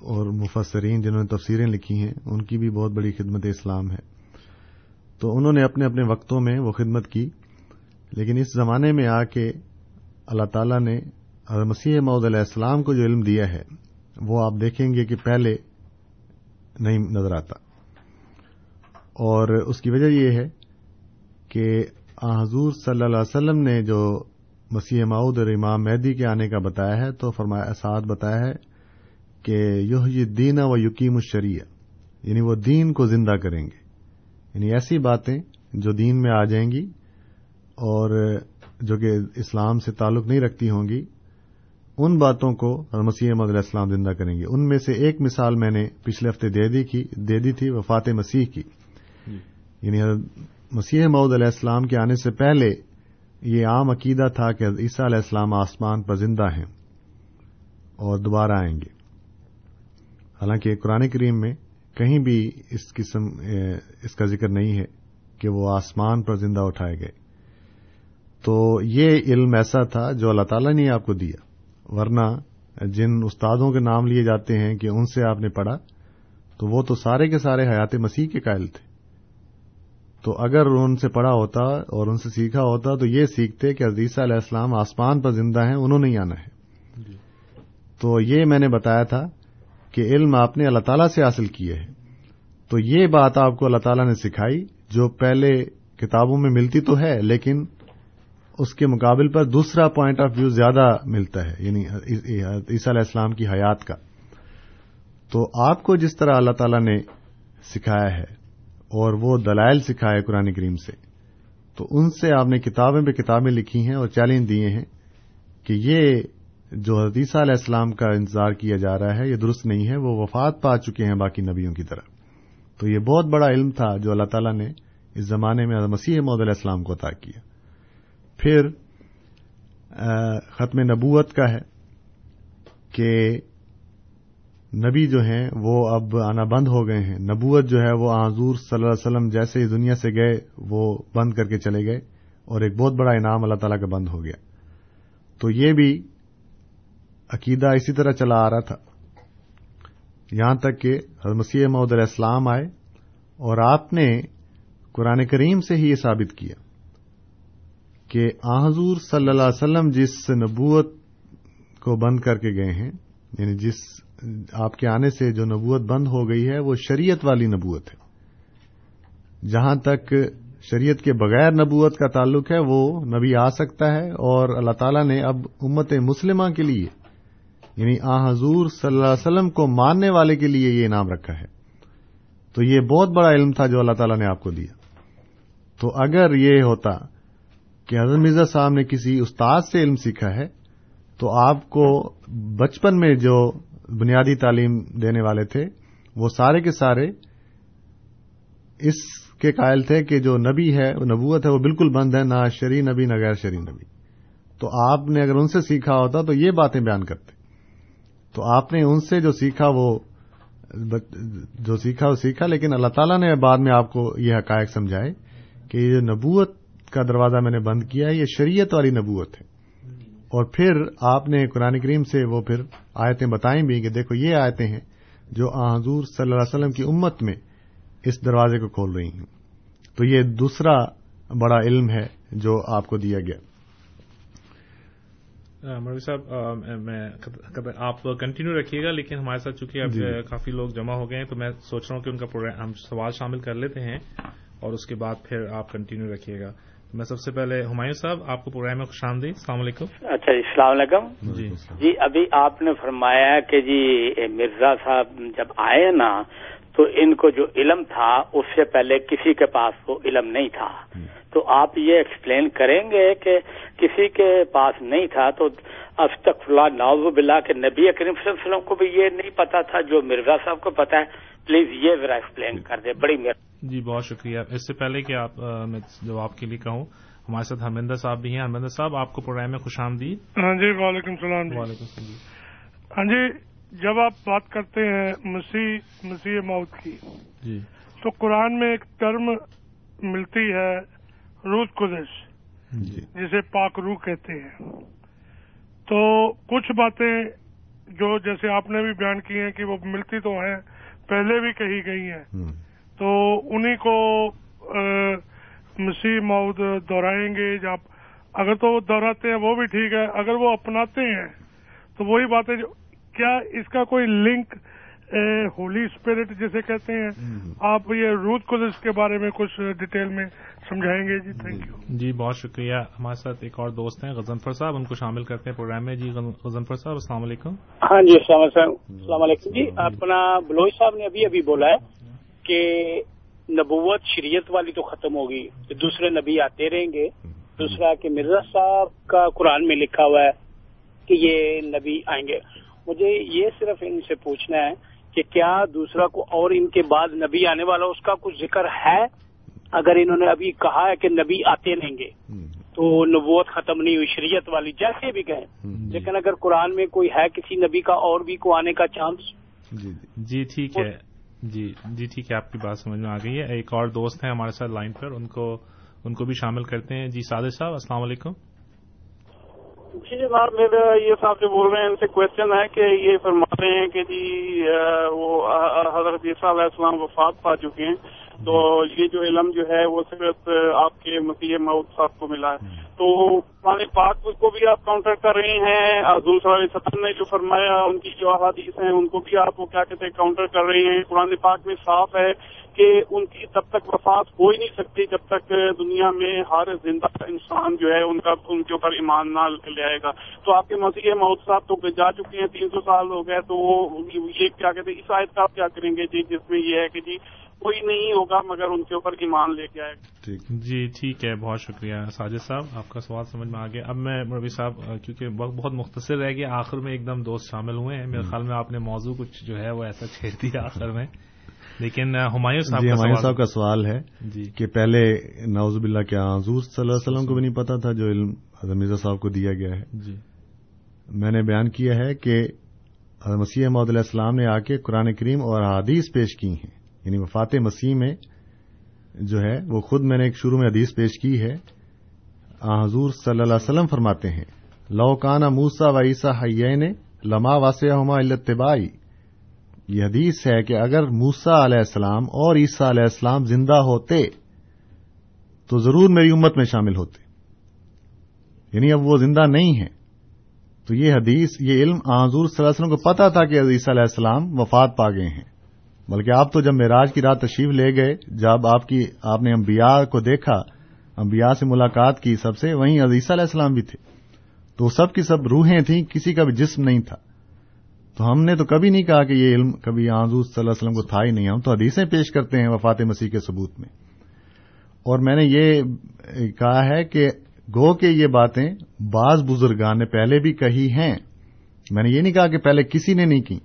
اور مفسرین جنہوں نے تفسیریں لکھی ہیں، ان کی بھی بہت بڑی خدمت اسلام ہے۔ تو انہوں نے اپنے اپنے وقتوں میں وہ خدمت کی، لیکن اس زمانے میں آ کے اللہ تعالیٰ نے مسیح معود علیہ السلام کو جو علم دیا ہے، وہ آپ دیکھیں گے کہ پہلے نہیں نظر آتا۔ اور اس کی وجہ یہ ہے کہ حضور صلی اللہ علیہ وسلم نے جو مسیح معود اور امام مہدی کے آنے کا بتایا ہے، تو فرمایا اساد بتایا ہے کہ یہ دین و یقیم الشریع یعنی وہ دین کو زندہ کریں گے۔ یعنی ایسی باتیں جو دین میں آ جائیں گی اور جو کہ اسلام سے تعلق نہیں رکھتی ہوں گی ان باتوں کو مسیح احمد علیہ السلام زندہ کریں گے۔ ان میں سے ایک مثال میں نے پچھلے ہفتے دے دی کی دے دی تھی وفات مسیح کی۔ یعنی مسیح معود علیہ السلام کے آنے سے پہلے یہ عام عقیدہ تھا کہ عیسیٰ علیہ السلام آسمان پر زندہ ہیں اور دوبارہ آئیں گے۔ حالانکہ قرآن کریم میں کہیں بھی اس قسم اس کا ذکر نہیں ہے کہ وہ آسمان پر زندہ اٹھائے گئے۔ تو یہ علم ایسا تھا جو اللہ تعالیٰ نے آپ کو دیا ورنہ جن استادوں کے نام لیے جاتے ہیں کہ ان سے آپ نے پڑھا تو وہ تو سارے کے سارے حیات مسیح کے قائل تھے۔ تو اگر ان سے پڑھا ہوتا اور ان سے سیکھا ہوتا تو یہ سیکھتے کہ عزیزہ علیہ السلام آسمان پر زندہ ہیں انہوں نے ہی آنا ہے۔ تو یہ میں نے بتایا تھا کہ علم آپ نے اللہ تعالیٰ سے حاصل کیے ہے۔ تو یہ بات آپ کو اللہ تعالیٰ نے سکھائی، جو پہلے کتابوں میں ملتی تو ہے، لیکن اس کے مقابل پر دوسرا پوائنٹ آف ویو زیادہ ملتا ہے یعنی عیسیٰ علیہ السلام کی حیات کا۔ تو آپ کو جس طرح اللہ تعالیٰ نے سکھایا ہے، اور وہ دلائل سکھائے قرآن کریم سے، تو ان سے آپ نے کتابیں پہ کتابیں لکھی ہیں اور چیلنج دیے ہیں کہ یہ جو حدیثہ علیہ السلام کا انتظار کیا جا رہا ہے، یہ درست نہیں ہے، وہ وفات پا چکے ہیں باقی نبیوں کی طرح تو یہ بہت بڑا علم تھا جو اللہ تعالیٰ نے اس زمانے میں مسیح محدود علیہ السلام کو عطا کیا۔ پھر ختم نبوت کا ہے کہ نبی جو ہیں، وہ اب آنا بند ہو گئے ہیں۔ نبوت جو ہے، وہ حضور صلی اللہ علیہ وسلم جیسے ہی دنیا سے گئے، وہ بند کر کے چلے گئے اور ایک بہت بڑا انعام اللہ تعالیٰ کا بند ہو گیا۔ تو یہ بھی عقیدہ اسی طرح چلا آ رہا تھا۔ یہاں تک کہ مسیح محدود علیہ السلام آئے اور آپ نے قرآن کریم سے ہی یہ ثابت کیا کہ حضور صلی اللہ علیہ وسلم جس نبوت کو بند کر کے گئے ہیں یعنی جس آپ کے آنے سے جو نبوت بند ہو گئی ہے، وہ شریعت والی نبوت ہے۔ جہاں تک شریعت کے بغیر نبوت کا تعلق ہے، وہ نبی آ سکتا ہے اور اللہ تعالیٰ نے اب امت مسلمہ کے لیے یعنی آ حضور صلی اللہ علیہ وسلم کو ماننے والے کے لیے یہ انعام رکھا ہے۔ تو یہ بہت بڑا علم تھا جو اللہ تعالیٰ نے آپ کو دیا۔ تو اگر یہ ہوتا کہ حضرت مرزا صاحب نے کسی استاد سے علم سیکھا ہے، تو آپ کو بچپن میں جو بنیادی تعلیم دینے والے تھے، وہ سارے کے سارے اس کے قائل تھے کہ جو نبی ہے، وہ نبوت ہے، وہ بالکل بند ہے، نہ شری نبی، نہ غیر شری نبی۔ تو آپ نے اگر ان سے سیکھا ہوتا تو یہ باتیں بیان کرتے۔ تو آپ نے ان سے جو سیکھا وہ جو سیکھا وہ سیکھا، لیکن اللہ تعالیٰ نے بعد میں آپ کو یہ حقائق سمجھائے کہ یہ جو نبوت کا دروازہ میں نے بند کیا ہے، یہ شریعت والی نبوت ہے۔ اور پھر آپ نے قرآن کریم سے وہ پھر آیتیں بتائیں بھی کہ دیکھو یہ آیتیں ہیں جو حضور صلی اللہ علیہ وسلم کی امت میں اس دروازے کو کھول رہی ہیں۔ تو یہ دوسرا بڑا علم ہے جو آپ کو دیا گیا۔ مروی صاحب میں آپ کنٹینیو رکھیے گا لیکن ہمارے ساتھ چونکہ اب جی۔ کافی لوگ جمع ہو گئے ہیں تو میں سوچ رہا ہوں کہ ان کا ہم سوال شامل کر لیتے ہیں اور اس کے بعد پھر آپ کنٹینیو رکھیے گا۔ میں سب سے پہلے ہمایوں صاحب آپ کو پروگرام میں خوش آمدید۔ السلام علیکم۔ اچھا جی السلام علیکم۔ جی۔ جی ابھی آپ نے فرمایا کہ جی مرزا صاحب جب آئے نا تو ان کو جو علم تھا اس سے پہلے کسی کے پاس وہ علم نہیں تھا۔ تو آپ یہ ایکسپلین کریں گے کہ کسی کے پاس نہیں تھا تو اب تک ناز بلا کے نبی کریم صلی اللہ علیہ وسلم کو بھی یہ نہیں پتا تھا جو مرزا صاحب کو پتا ہے۔ پلیز یہ ذرا ایکسپلین کر دیں بڑی مہربانی۔ جی بہت شکریہ۔ اس سے پہلے کہ آپ میں جواب کے لیے کہوں ہمارے ساتھ ہرمندر صاحب بھی ہیں۔ ہرمندر صاحب آپ کو پروگرام میں خوش آمدید۔ ہاں جی وعلیکم السلام جی۔ وعلیکم السلام ہاں جی جب آپ بات کرتے ہیں مسیح مسیح موت کی جی۔ تو قرآن میں ایک ٹرم ملتی ہے روز قدش جی۔ جسے پاک روح کہتے ہیں۔ تو کچھ باتیں جو جیسے آپ نے بھی بیان کی ہیں کہ وہ ملتی تو ہیں پہلے بھی کہی گئی ہیں۔ تو انہیں کو مسیح مود دہرائیں گے۔ جب اگر تو وہ دہراتے ہیں وہ بھی ٹھیک ہے۔ اگر وہ اپناتے ہیں تو وہی بات ہے کیا اس کا کوئی لنک ہولی اسپرٹ جسے کہتے ہیں آپ یہ روت کو اس کے بارے میں کچھ ڈیٹیل میں سمجھائیں گے؟ جی تھینک یو جی بہت شکریہ۔ ہمارے ساتھ ایک اور دوست ہیں غزنفر صاحب ان کو شامل کرتے ہیں پروگرام میں۔ جی غزنفر صاحب السلام علیکم۔ ہاں جی السلام علیکم۔ جی۔ اپنا بلوچ صاحب نے ابھی ابھی بولا ہے کہ نبوت شریعت والی تو ختم ہوگی دوسرے نبی آتے رہیں گے۔ دوسرا کہ مرزا صاحب کا قرآن میں لکھا ہوا ہے کہ یہ نبی آئیں گے۔ مجھے یہ صرف ان سے پوچھنا ہے کہ کیا دوسرا کو اور ان کے بعد نبی آنے والا اس کا کچھ ذکر ہے؟ اگر انہوں نے ابھی کہا ہے کہ نبی آتے رہیں گے تو نبوت ختم نہیں ہوئی شریعت والی جیسے بھی گئے لیکن اگر قرآن میں کوئی ہے کسی نبی کا اور بھی کو آنے کا چانس؟ جی ٹھیک ہے۔ جی جی ٹھیک ہے آپ کی بات سمجھ میں آ گئی ہے۔ ایک اور دوست ہیں ہمارے ساتھ لائن پر ان کو ان کو بھی شامل کرتے ہیں۔ جی سادر صاحب السلام علیکم۔ جی, جی، جناب میرا یہ صاحب جو بول رہے ہیں، ان سے کوشچن ہے کہ یہ فرما رہے ہیں کہ جی وہ حضرت عیسیٰ علیہ السلام وفات پا چکے ہیں۔ تو یہ جو علم جو ہے، وہ صرف آپ کے مسیح مود صاحب کو ملا ہے۔ تو ہمارے پاک کو بھی آپ کاؤنٹر کر رہے ہیں۔ عبدال صلی اللہ علیہ نے جو فرمایا، ان کی جو احادیث ہیں، ان کو بھی آپ وہ کیا کہتے ہیں کاؤنٹر کر رہے ہیں۔ قرآن پاک میں صاف ہے کہ ان کی تب تک وفات ہو ہی نہیں سکتی جب تک دنیا میں ہر زندہ انسان جو ہے ان کا ان کے اوپر ایمان نہ لے آئے گا۔ تو آپ کے مسیح مود صاحب تو جا چکے ہیں، تین سو سال ہو گئے، تو وہ یہ کیا کہتے ہیں اس آیت کا آپ کیا کریں گے؟ جی جس میں یہ ہے کہ جی کوئی نہیں ہوگا مگر ان کے اوپر ایمان لے کے آئے گا۔ جی ٹھیک ہے، بہت شکریہ ساجد صاحب، آپ کا سوال سمجھ میں آ گیا۔ اب میں مربی صاحب، کیونکہ وقت بہت مختصر رہ گیا، آخر میں ایک دم دوست شامل ہوئے ہیں۔ میرے خیال میں آپ نے موضوع کچھ جو ہے وہ ایسا چھیڑ دیا آخر میں۔ لیکن ہمایوں صاحب جی ہمایوں صاحب کا سوال ہے جی۔ کہ پہلے نوز باللہ کیا حضور صلی اللہ علیہ وسلم کو بھی نہیں پتا تھا جو علم حضرت مرزا صاحب کو دیا گیا ہے۔ جی۔ میں نے بیان کیا ہے کہ مسیح محدود علیہ السلام نے آ کے قرآن کریم اور حادیث پیش کی ہیں۔ یعنی وفات مسیح میں جو ہے وہ خود میں نے ایک شروع میں حدیث پیش کی ہے۔ حضور صلی اللہ علیہ وسلم فرماتے ہیں لوکانہ موسا و عیسا حین لما واسع ہما التبائی یہ حدیث ہے کہ اگر موسا علیہ السلام اور عیسیٰ علیہ السلام زندہ ہوتے تو ضرور میری امت میں شامل ہوتے۔ یعنی اب وہ زندہ نہیں ہے تو یہ حدیث، یہ علم حضور صلی اللہ علیہ وسلم کو پتا تھا کہ عیسیٰ علیہ السلام وفات پا گئے ہیں۔ بلکہ آپ تو جب معراج کی رات تشریف لے گئے، جب آپ کی، آپ نے انبیاء کو دیکھا، انبیاء سے ملاقات کی سب سے، وہیں عزیزہ علیہ السلام بھی تھے۔ تو سب کی سب روحیں تھیں، کسی کا بھی جسم نہیں تھا۔ تو ہم نے تو کبھی نہیں کہا کہ یہ علم کبھی آزور صلی اللہ علیہ وسلم کو تھا ہی نہیں۔ ہم تو حدیثیں پیش کرتے ہیں وفات مسیح کے ثبوت میں۔ اور میں نے یہ کہا ہے کہ گو کے یہ باتیں بعض بزرگان نے پہلے بھی کہی ہیں۔ میں نے یہ نہیں کہا کہ پہلے کسی نے نہیں کی۔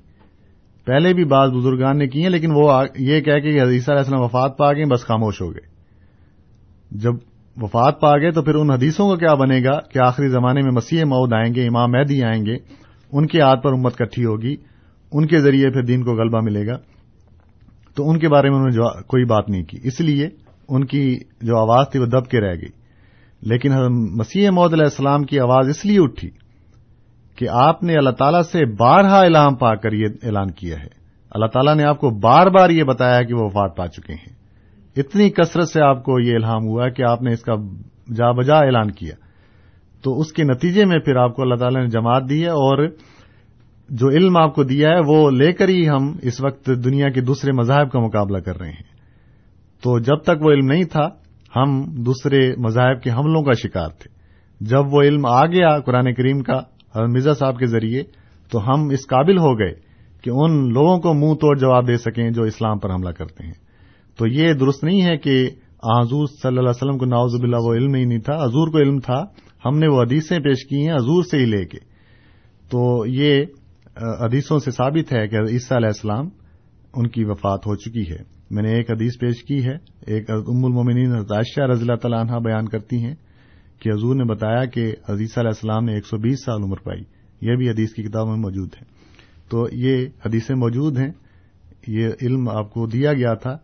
پہلے بھی بعض بزرگان نے کی ہیں، لیکن وہ یہ کہہ کہ حدیثہ علیہ السلام وفات پا گئے، بس خاموش ہو گئے۔ جب وفات پا گئے تو پھر ان حدیثوں کا کیا بنے گا کہ آخری زمانے میں مسیح مود آئیں گے، امام مہدی آئیں گے۔ ان کے ہاتھ پر امت کٹھی ہوگی، ان کے ذریعے پھر دین کو غلبہ ملے گا۔ تو ان کے بارے میں انہوں نے کوئی بات نہیں کی۔ اس لیے ان کی جو آواز تھی وہ دب کے رہ گئی۔ لیکن مسیح محدود علیہ السلام کی آواز اس لیے اٹھی کہ آپ نے اللہ تعالیٰ سے بارہا الہام پا کر یہ اعلان کیا ہے۔ اللہ تعالیٰ نے آپ کو بار بار یہ بتایا کہ وہ وفات پا چکے ہیں۔ اتنی کثرت سے آپ کو یہ الہام ہوا کہ آپ نے اس کا جا بجا اعلان کیا۔ تو اس کے نتیجے میں پھر آپ کو اللہ تعالیٰ نے جماعت دی ہے اور جو علم آپ کو دیا ہے وہ لے کر ہی ہم اس وقت دنیا کے دوسرے مذاہب کا مقابلہ کر رہے ہیں۔ تو جب تک وہ علم نہیں تھا، ہم دوسرے مذاہب کے حملوں کا شکار تھے۔ جب وہ علم آ گیا قرآن کریم کا مرزا صاحب کے ذریعے، تو ہم اس قابل ہو گئے کہ ان لوگوں کو منہ توڑ جواب دے سکیں جو اسلام پر حملہ کرتے ہیں۔ تو یہ درست نہیں ہے کہ حضور صلی اللہ علیہ وسلم کو ناوز باللہ وہ علم ہی نہیں تھا، حضور کو علم تھا ہم نے وہ حدیثیں پیش کی ہیں حضور سے ہی لے کے۔ تو یہ حدیثوں سے ثابت ہے کہ عیسیٰ علیہ السلام ان کی وفات ہو چکی ہے۔ میں نے ایک حدیث پیش کی ہے، ایک ام المومنین عائشہ رضی اللہ تعالیٰ عنہ بیان کرتی ہیں کہ حضور نے بتایا کہ عزیز علیہ السلام نے ایک سو بیس سال عمر پائی۔ یہ بھی حدیث کی کتاب میں موجود ہے۔ تو یہ حدیثیں موجود ہیں۔ یہ علم آپ کو دیا گیا تھا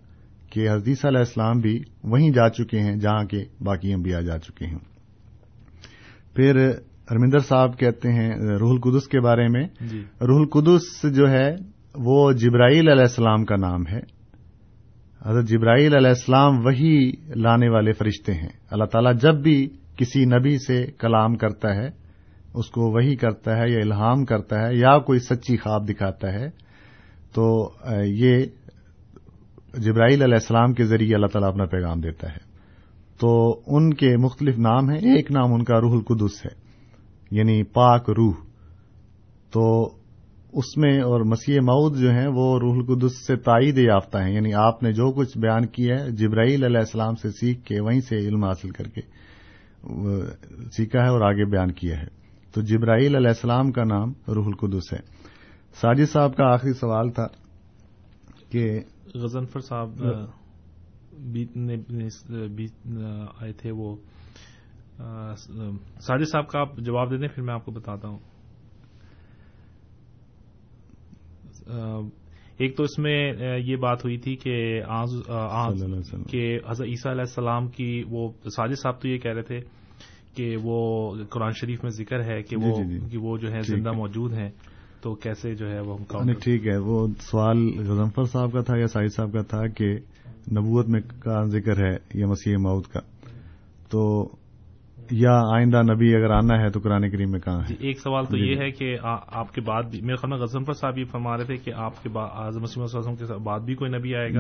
کہ حدیث علیہ السلام بھی وہیں جا چکے ہیں جہاں کے باقی انبیاء جا چکے ہیں۔ پھر ارمندر صاحب کہتے ہیں روح القدس کے بارے میں۔ جی۔ روح القدس جو ہے وہ جبرائیل علیہ السلام کا نام ہے۔ حضرت جبرائیل علیہ السلام وہی لانے والے فرشتے ہیں۔ اللہ تعالیٰ جب بھی کسی نبی سے کلام کرتا ہے اس کو وہی کرتا ہے یا الہام کرتا ہے یا کوئی سچی خواب دکھاتا ہے تو یہ جبرائیل علیہ السلام کے ذریعے اللہ تعالیٰ اپنا پیغام دیتا ہے۔ تو ان کے مختلف نام ہیں ایک نام ان کا روح القدس ہے یعنی پاک روح۔ تو اس میں اور مسیح مود جو ہیں وہ روح القدس سے تائید یافتہ ہیں۔ یعنی آپ نے جو کچھ بیان کیا ہے جبرائیل علیہ السلام سے سیکھ کے وہیں سے علم حاصل کر کے سیکھا ہے اور آگے بیان کیا ہے۔ تو جبرائیل علیہ السلام کا نام روح القدس ہے۔ ساجد صاحب کا آخری سوال تھا کہ غزنفر صاحب آئے تھے وہ ساجد صاحب کا آپ جواب دے دیں پھر میں آپ کو بتاتا ہوں۔ ایک تو اس میں یہ بات ہوئی تھی کہ کہ حضرت عیسیٰ علیہ السلام کی وہ ساجد صاحب تو یہ کہہ رہے تھے کہ وہ قرآن شریف میں ذکر ہے کہ جی، جی، جی۔ کہ وہ جو ہے زندہ موجود ہیں۔ تو کیسے جو ہے وہ ہم ٹھیک ہے وہ سوال غزمفر صاحب کا تھا یا ساجد صاحب کا تھا کہ نبوت میں کا ذکر ہے یا مسیح مود کا؟ تو یا آئندہ نبی اگر آنا ہے تو قرآن کریم میں کہاں ہے؟ جی ایک سوال تو جی یہ جی۔ ہے کہ آپ کے بعد میرے خیال میں غزنفر صاحب یہ فرما رہے تھے کہ آپ کے اعظم وسلم کے بعد بھی کوئی نبی آئے گا۔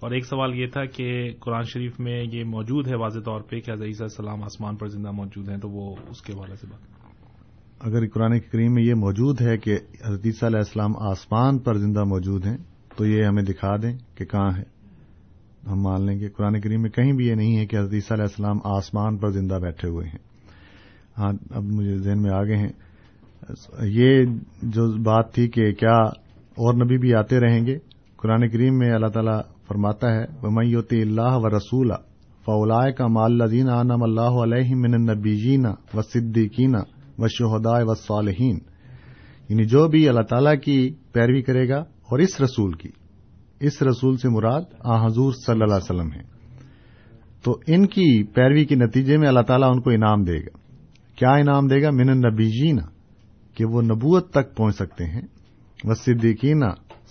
اور ایک سوال یہ تھا کہ قرآن شریف میں یہ موجود ہے واضح طور پہ کہ حضرت السلام آسمان پر زندہ موجود ہیں تو وہ اس کے حوالے سے بات۔ اگر قرآن کریم میں یہ موجود ہے کہ حضرت علیہ السلام آسمان پر زندہ موجود ہیں، تو یہ ہمیں دکھا دیں کہ کہاں ہے۔ ہم مان لیں گے قرآن کریم میں کہیں بھی یہ نہیں ہے کہ حضرت علیہ السلام آسمان پر زندہ بیٹھے ہوئے ہیں۔ ہاں اب مجھے ذہن میں آگے ہیں۔ یہ جو بات تھی کہ کیا اور نبی بھی آتے رہیں گے، قرآن کریم میں اللہ تعالیٰ فرماتا ہے میوتی اللہ و رسول فولا کا مال لذین عنم اللہ علیہ من نبی و صدیقین و شہدا و صالحین یعنی جو بھی اللہ تعالیٰ کی پیروی کرے گا اور اس رسول کی۔ اس رسول سے مراد آ حضور صلی اللہ علیہ وسلم ہے تو ان کی پیروی کے نتیجے میں اللہ تعالیٰ ان کو انعام دے گا۔ کیا انعام دے گا؟ من النبیجین کہ وہ نبوت تک پہنچ سکتے ہیں۔ وہ صدیقین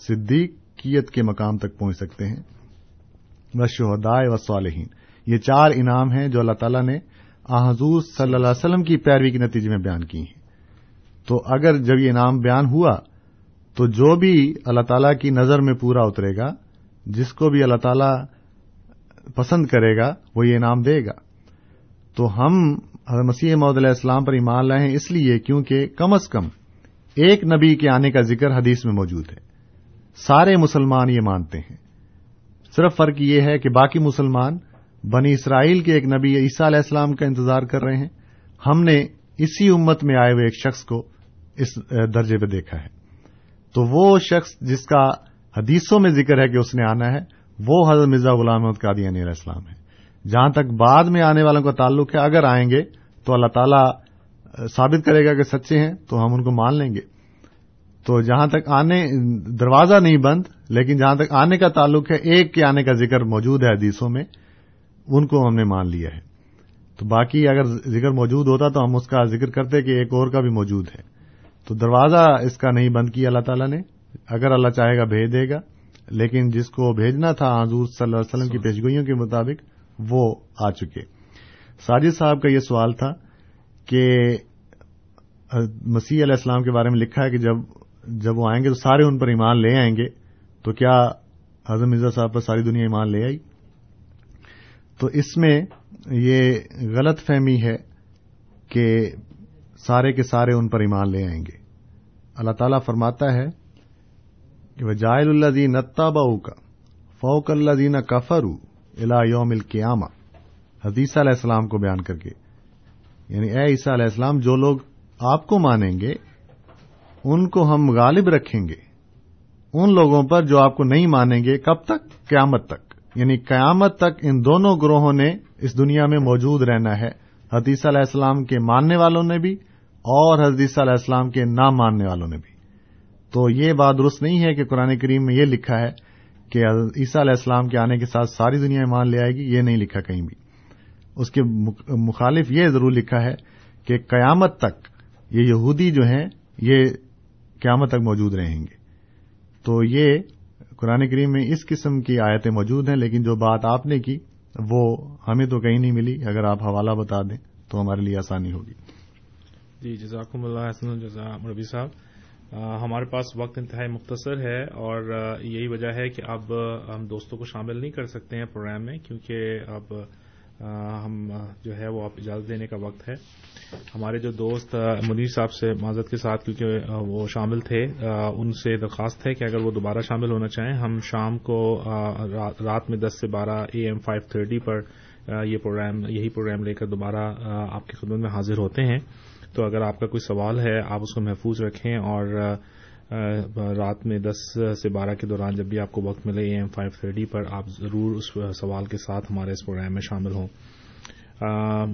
صدیقیت کے مقام تک پہنچ سکتے ہیں۔ وہ شہدائے و صالحین یہ چار انعام ہیں جو اللہ تعالیٰ نے حضور صلی اللہ علیہ وسلم کی پیروی کے نتیجے میں بیان کی ہیں۔ تو اگر جب یہ انعام بیان ہوا، تو جو بھی اللہ تعالیٰ کی نظر میں پورا اترے گا، جس کو بھی اللہ تعالیٰ پسند کرے گا، وہ یہ انعام دے گا۔ تو ہم حضرت مسیح محدود علیہ السلام پر ایمان لائے ہیں اس لیے کیونکہ کم از کم ایک نبی کے آنے کا ذکر حدیث میں موجود ہے۔ سارے مسلمان یہ مانتے ہیں۔ صرف فرق یہ ہے کہ باقی مسلمان بنی اسرائیل کے ایک نبی عیسیٰ علیہ السلام کا انتظار کر رہے ہیں۔ ہم نے اسی امت میں آئے ہوئے ایک شخص کو اس درجے پہ دیکھا ہے۔ تو وہ شخص جس کا حدیثوں میں ذکر ہے کہ اس نے آنا ہے، وہ حضرت مرزا غلام محمد قادیانی علیہ السلام ہے جہاں تک بعد میں آنے والوں کا تعلق ہے، اگر آئیں گے تو اللہ تعالیٰ ثابت کرے گا کہ سچے ہیں، تو ہم ان کو مان لیں گے۔ تو جہاں تک آنے، دروازہ نہیں بند، لیکن جہاں تک آنے کا تعلق ہے، ایک کے آنے کا ذکر موجود ہے حدیثوں میں۔ ان کو ہم نے مان لیا ہے۔ تو باقی اگر ذکر موجود ہوتا تو ہم اس کا ذکر کرتے کہ ایک اور کا بھی موجود ہے۔ تو دروازہ اس کا نہیں بند کیا اللہ تعالیٰ نے۔ اگر اللہ چاہے گا بھیج دے گا۔ لیکن جس کو بھیجنا تھا حضور صلی اللہ علیہ وسلم کی پیشگوئیوں کے مطابق، وہ آ چکے۔ ساجد صاحب کا یہ سوال تھا کہ مسیح علیہ السلام کے بارے میں لکھا ہے کہ جب جب وہ آئیں گے تو سارے ان پر ایمان لے آئیں گے۔ تو کیا حضرت مرزا صاحب پر ساری دنیا ایمان لے آئی؟ تو اس میں یہ غلط فہمی ہے کہ سارے کے سارے ان پر ایمان لے آئیں گے۔ اللہ تعالیٰ فرماتا ہے کہ وہ جائل اللہ دین نتا کا فوق اللہ دینا کفرو الا یوم القیامہ حدیثہ علیہ السلام کو بیان کر کے۔ یعنی اے عیسیٰ علیہ السلام، جو لوگ آپ کو مانیں گے، ان کو ہم غالب رکھیں گے۔ ان لوگوں پر جو آپ کو نہیں مانیں گے، کب تک؟ قیامت تک۔ یعنی قیامت تک ان دونوں گروہوں نے اس دنیا میں موجود رہنا ہے۔ حدیثہ علیہ السلام کے ماننے والوں نے بھی اور حدیثہ علیہ السلام کے نہ ماننے والوں نے بھی۔ تو یہ بات درست نہیں ہے کہ قرآن کریم میں یہ لکھا ہے کہ عیسیٰ علیہ السلام کے آنے کے ساتھ ساری دنیا ایمان لے آئے گی، یہ نہیں لکھا کہیں بھی۔ اس کے مخالف یہ ضرور لکھا ہے کہ قیامت تک یہ یہودی جو ہیں، یہ قیامت تک موجود رہیں گے۔ تو یہ قرآن کریم میں اس قسم کی آیتیں موجود ہیں، لیکن جو بات آپ نے کی، وہ ہمیں تو کہیں نہیں ملی۔ اگر آپ حوالہ بتا دیں تو ہمارے لیے آسانی ہوگی۔ جی جزاکم اللہ حسن الجزا ربی صاحب۔ ہمارے پاس وقت انتہائی مختصر ہے اور یہی وجہ ہے کہ اب ہم دوستوں کو شامل نہیں کر سکتے ہیں پروگرام میں، کیونکہ اب ہم جو ہے وہ آپ اجازت دینے کا وقت ہے۔ ہمارے جو دوست منیر صاحب سے معذرت کے ساتھ، کیونکہ وہ شامل تھے ان سے درخواست ہے کہ اگر وہ دوبارہ شامل ہونا چاہیں، ہم شام کو رات میں دس سے بارہ اے ایم فائیو تھرٹی پر یہ پروگرام، یہی پروگرام لے کر دوبارہ آپ کی خدمت میں حاضر ہوتے ہیں۔ تو اگر آپ کا کوئی سوال ہے، آپ اس کو محفوظ رکھیں اور رات میں دس سے بارہ کے دوران جب بھی آپ کو وقت ملے اے ایم فائیو تھرٹی پر آپ ضرور اس سوال کے ساتھ ہمارے اس پروگرام میں شامل ہوں۔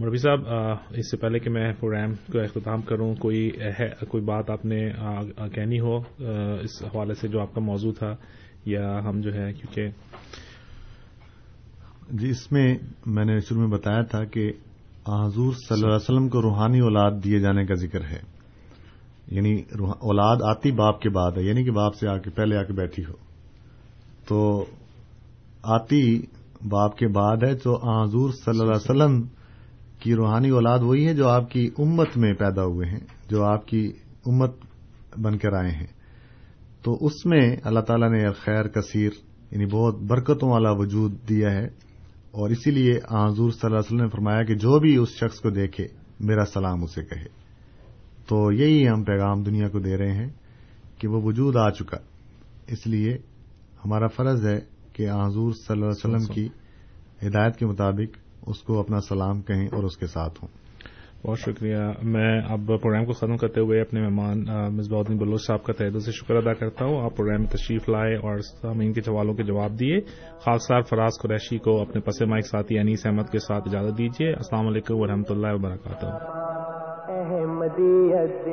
ربی صاحب اس سے پہلے کہ میں پروگرام کا اختتام کروں، کوئی کوئی بات آپ نے کہنی ہو اس حوالے سے جو آپ کا موضوع تھا، یا ہم جو ہے کیونکہ جی اس میں میں نے شروع میں بتایا تھا کہ حضور صلی اللہ علیہ وسلم کو روحانی اولاد دیے جانے کا ذکر ہے۔ یعنی اولاد آتی باپ کے بعد ہے یعنی کہ باپ سے آ کے پہلے آ کے بیٹھی ہو۔ تو آتی باپ کے بعد ہے، تو حضور صلی اللہ علیہ وسلم کی روحانی اولاد وہی ہے جو آپ کی امت میں پیدا ہوئے ہیں، جو آپ کی امت بن کر آئے ہیں۔ تو اس میں اللہ تعالیٰ نے خیر، کثیر یعنی بہت برکتوں والا وجود دیا ہے۔ اور اسی لیے حضور صلی اللہ علیہ وسلم نے فرمایا کہ جو بھی اس شخص کو دیکھے، میرا سلام اسے کہے۔ تو یہی ہم پیغام دنیا کو دے رہے ہیں کہ وہ وجود آ چکا۔ اس لیے ہمارا فرض ہے کہ حضور صلی اللہ علیہ وسلم کی ہدایت کے مطابق اس کو اپنا سلام کہیں اور اس کے ساتھ ہوں۔ بہت شکریہ۔ میں اب پروگرام کو ختم کرتے ہوئے اپنے مہمان مصباح الدین بلوچ صاحب کا تحدوں سے شکر ادا کرتا ہوں۔ آپ پروگرام میں تشریف لائے اور سامعین کے سوالوں کے جواب دیے۔ خاص طور فراز قریشی کو اپنے پس مائک ساتھی انیس احمد کے ساتھ اجازت دیجیے السلام علیکم و رحمۃ اللہ وبرکاتہ۔ احمدیت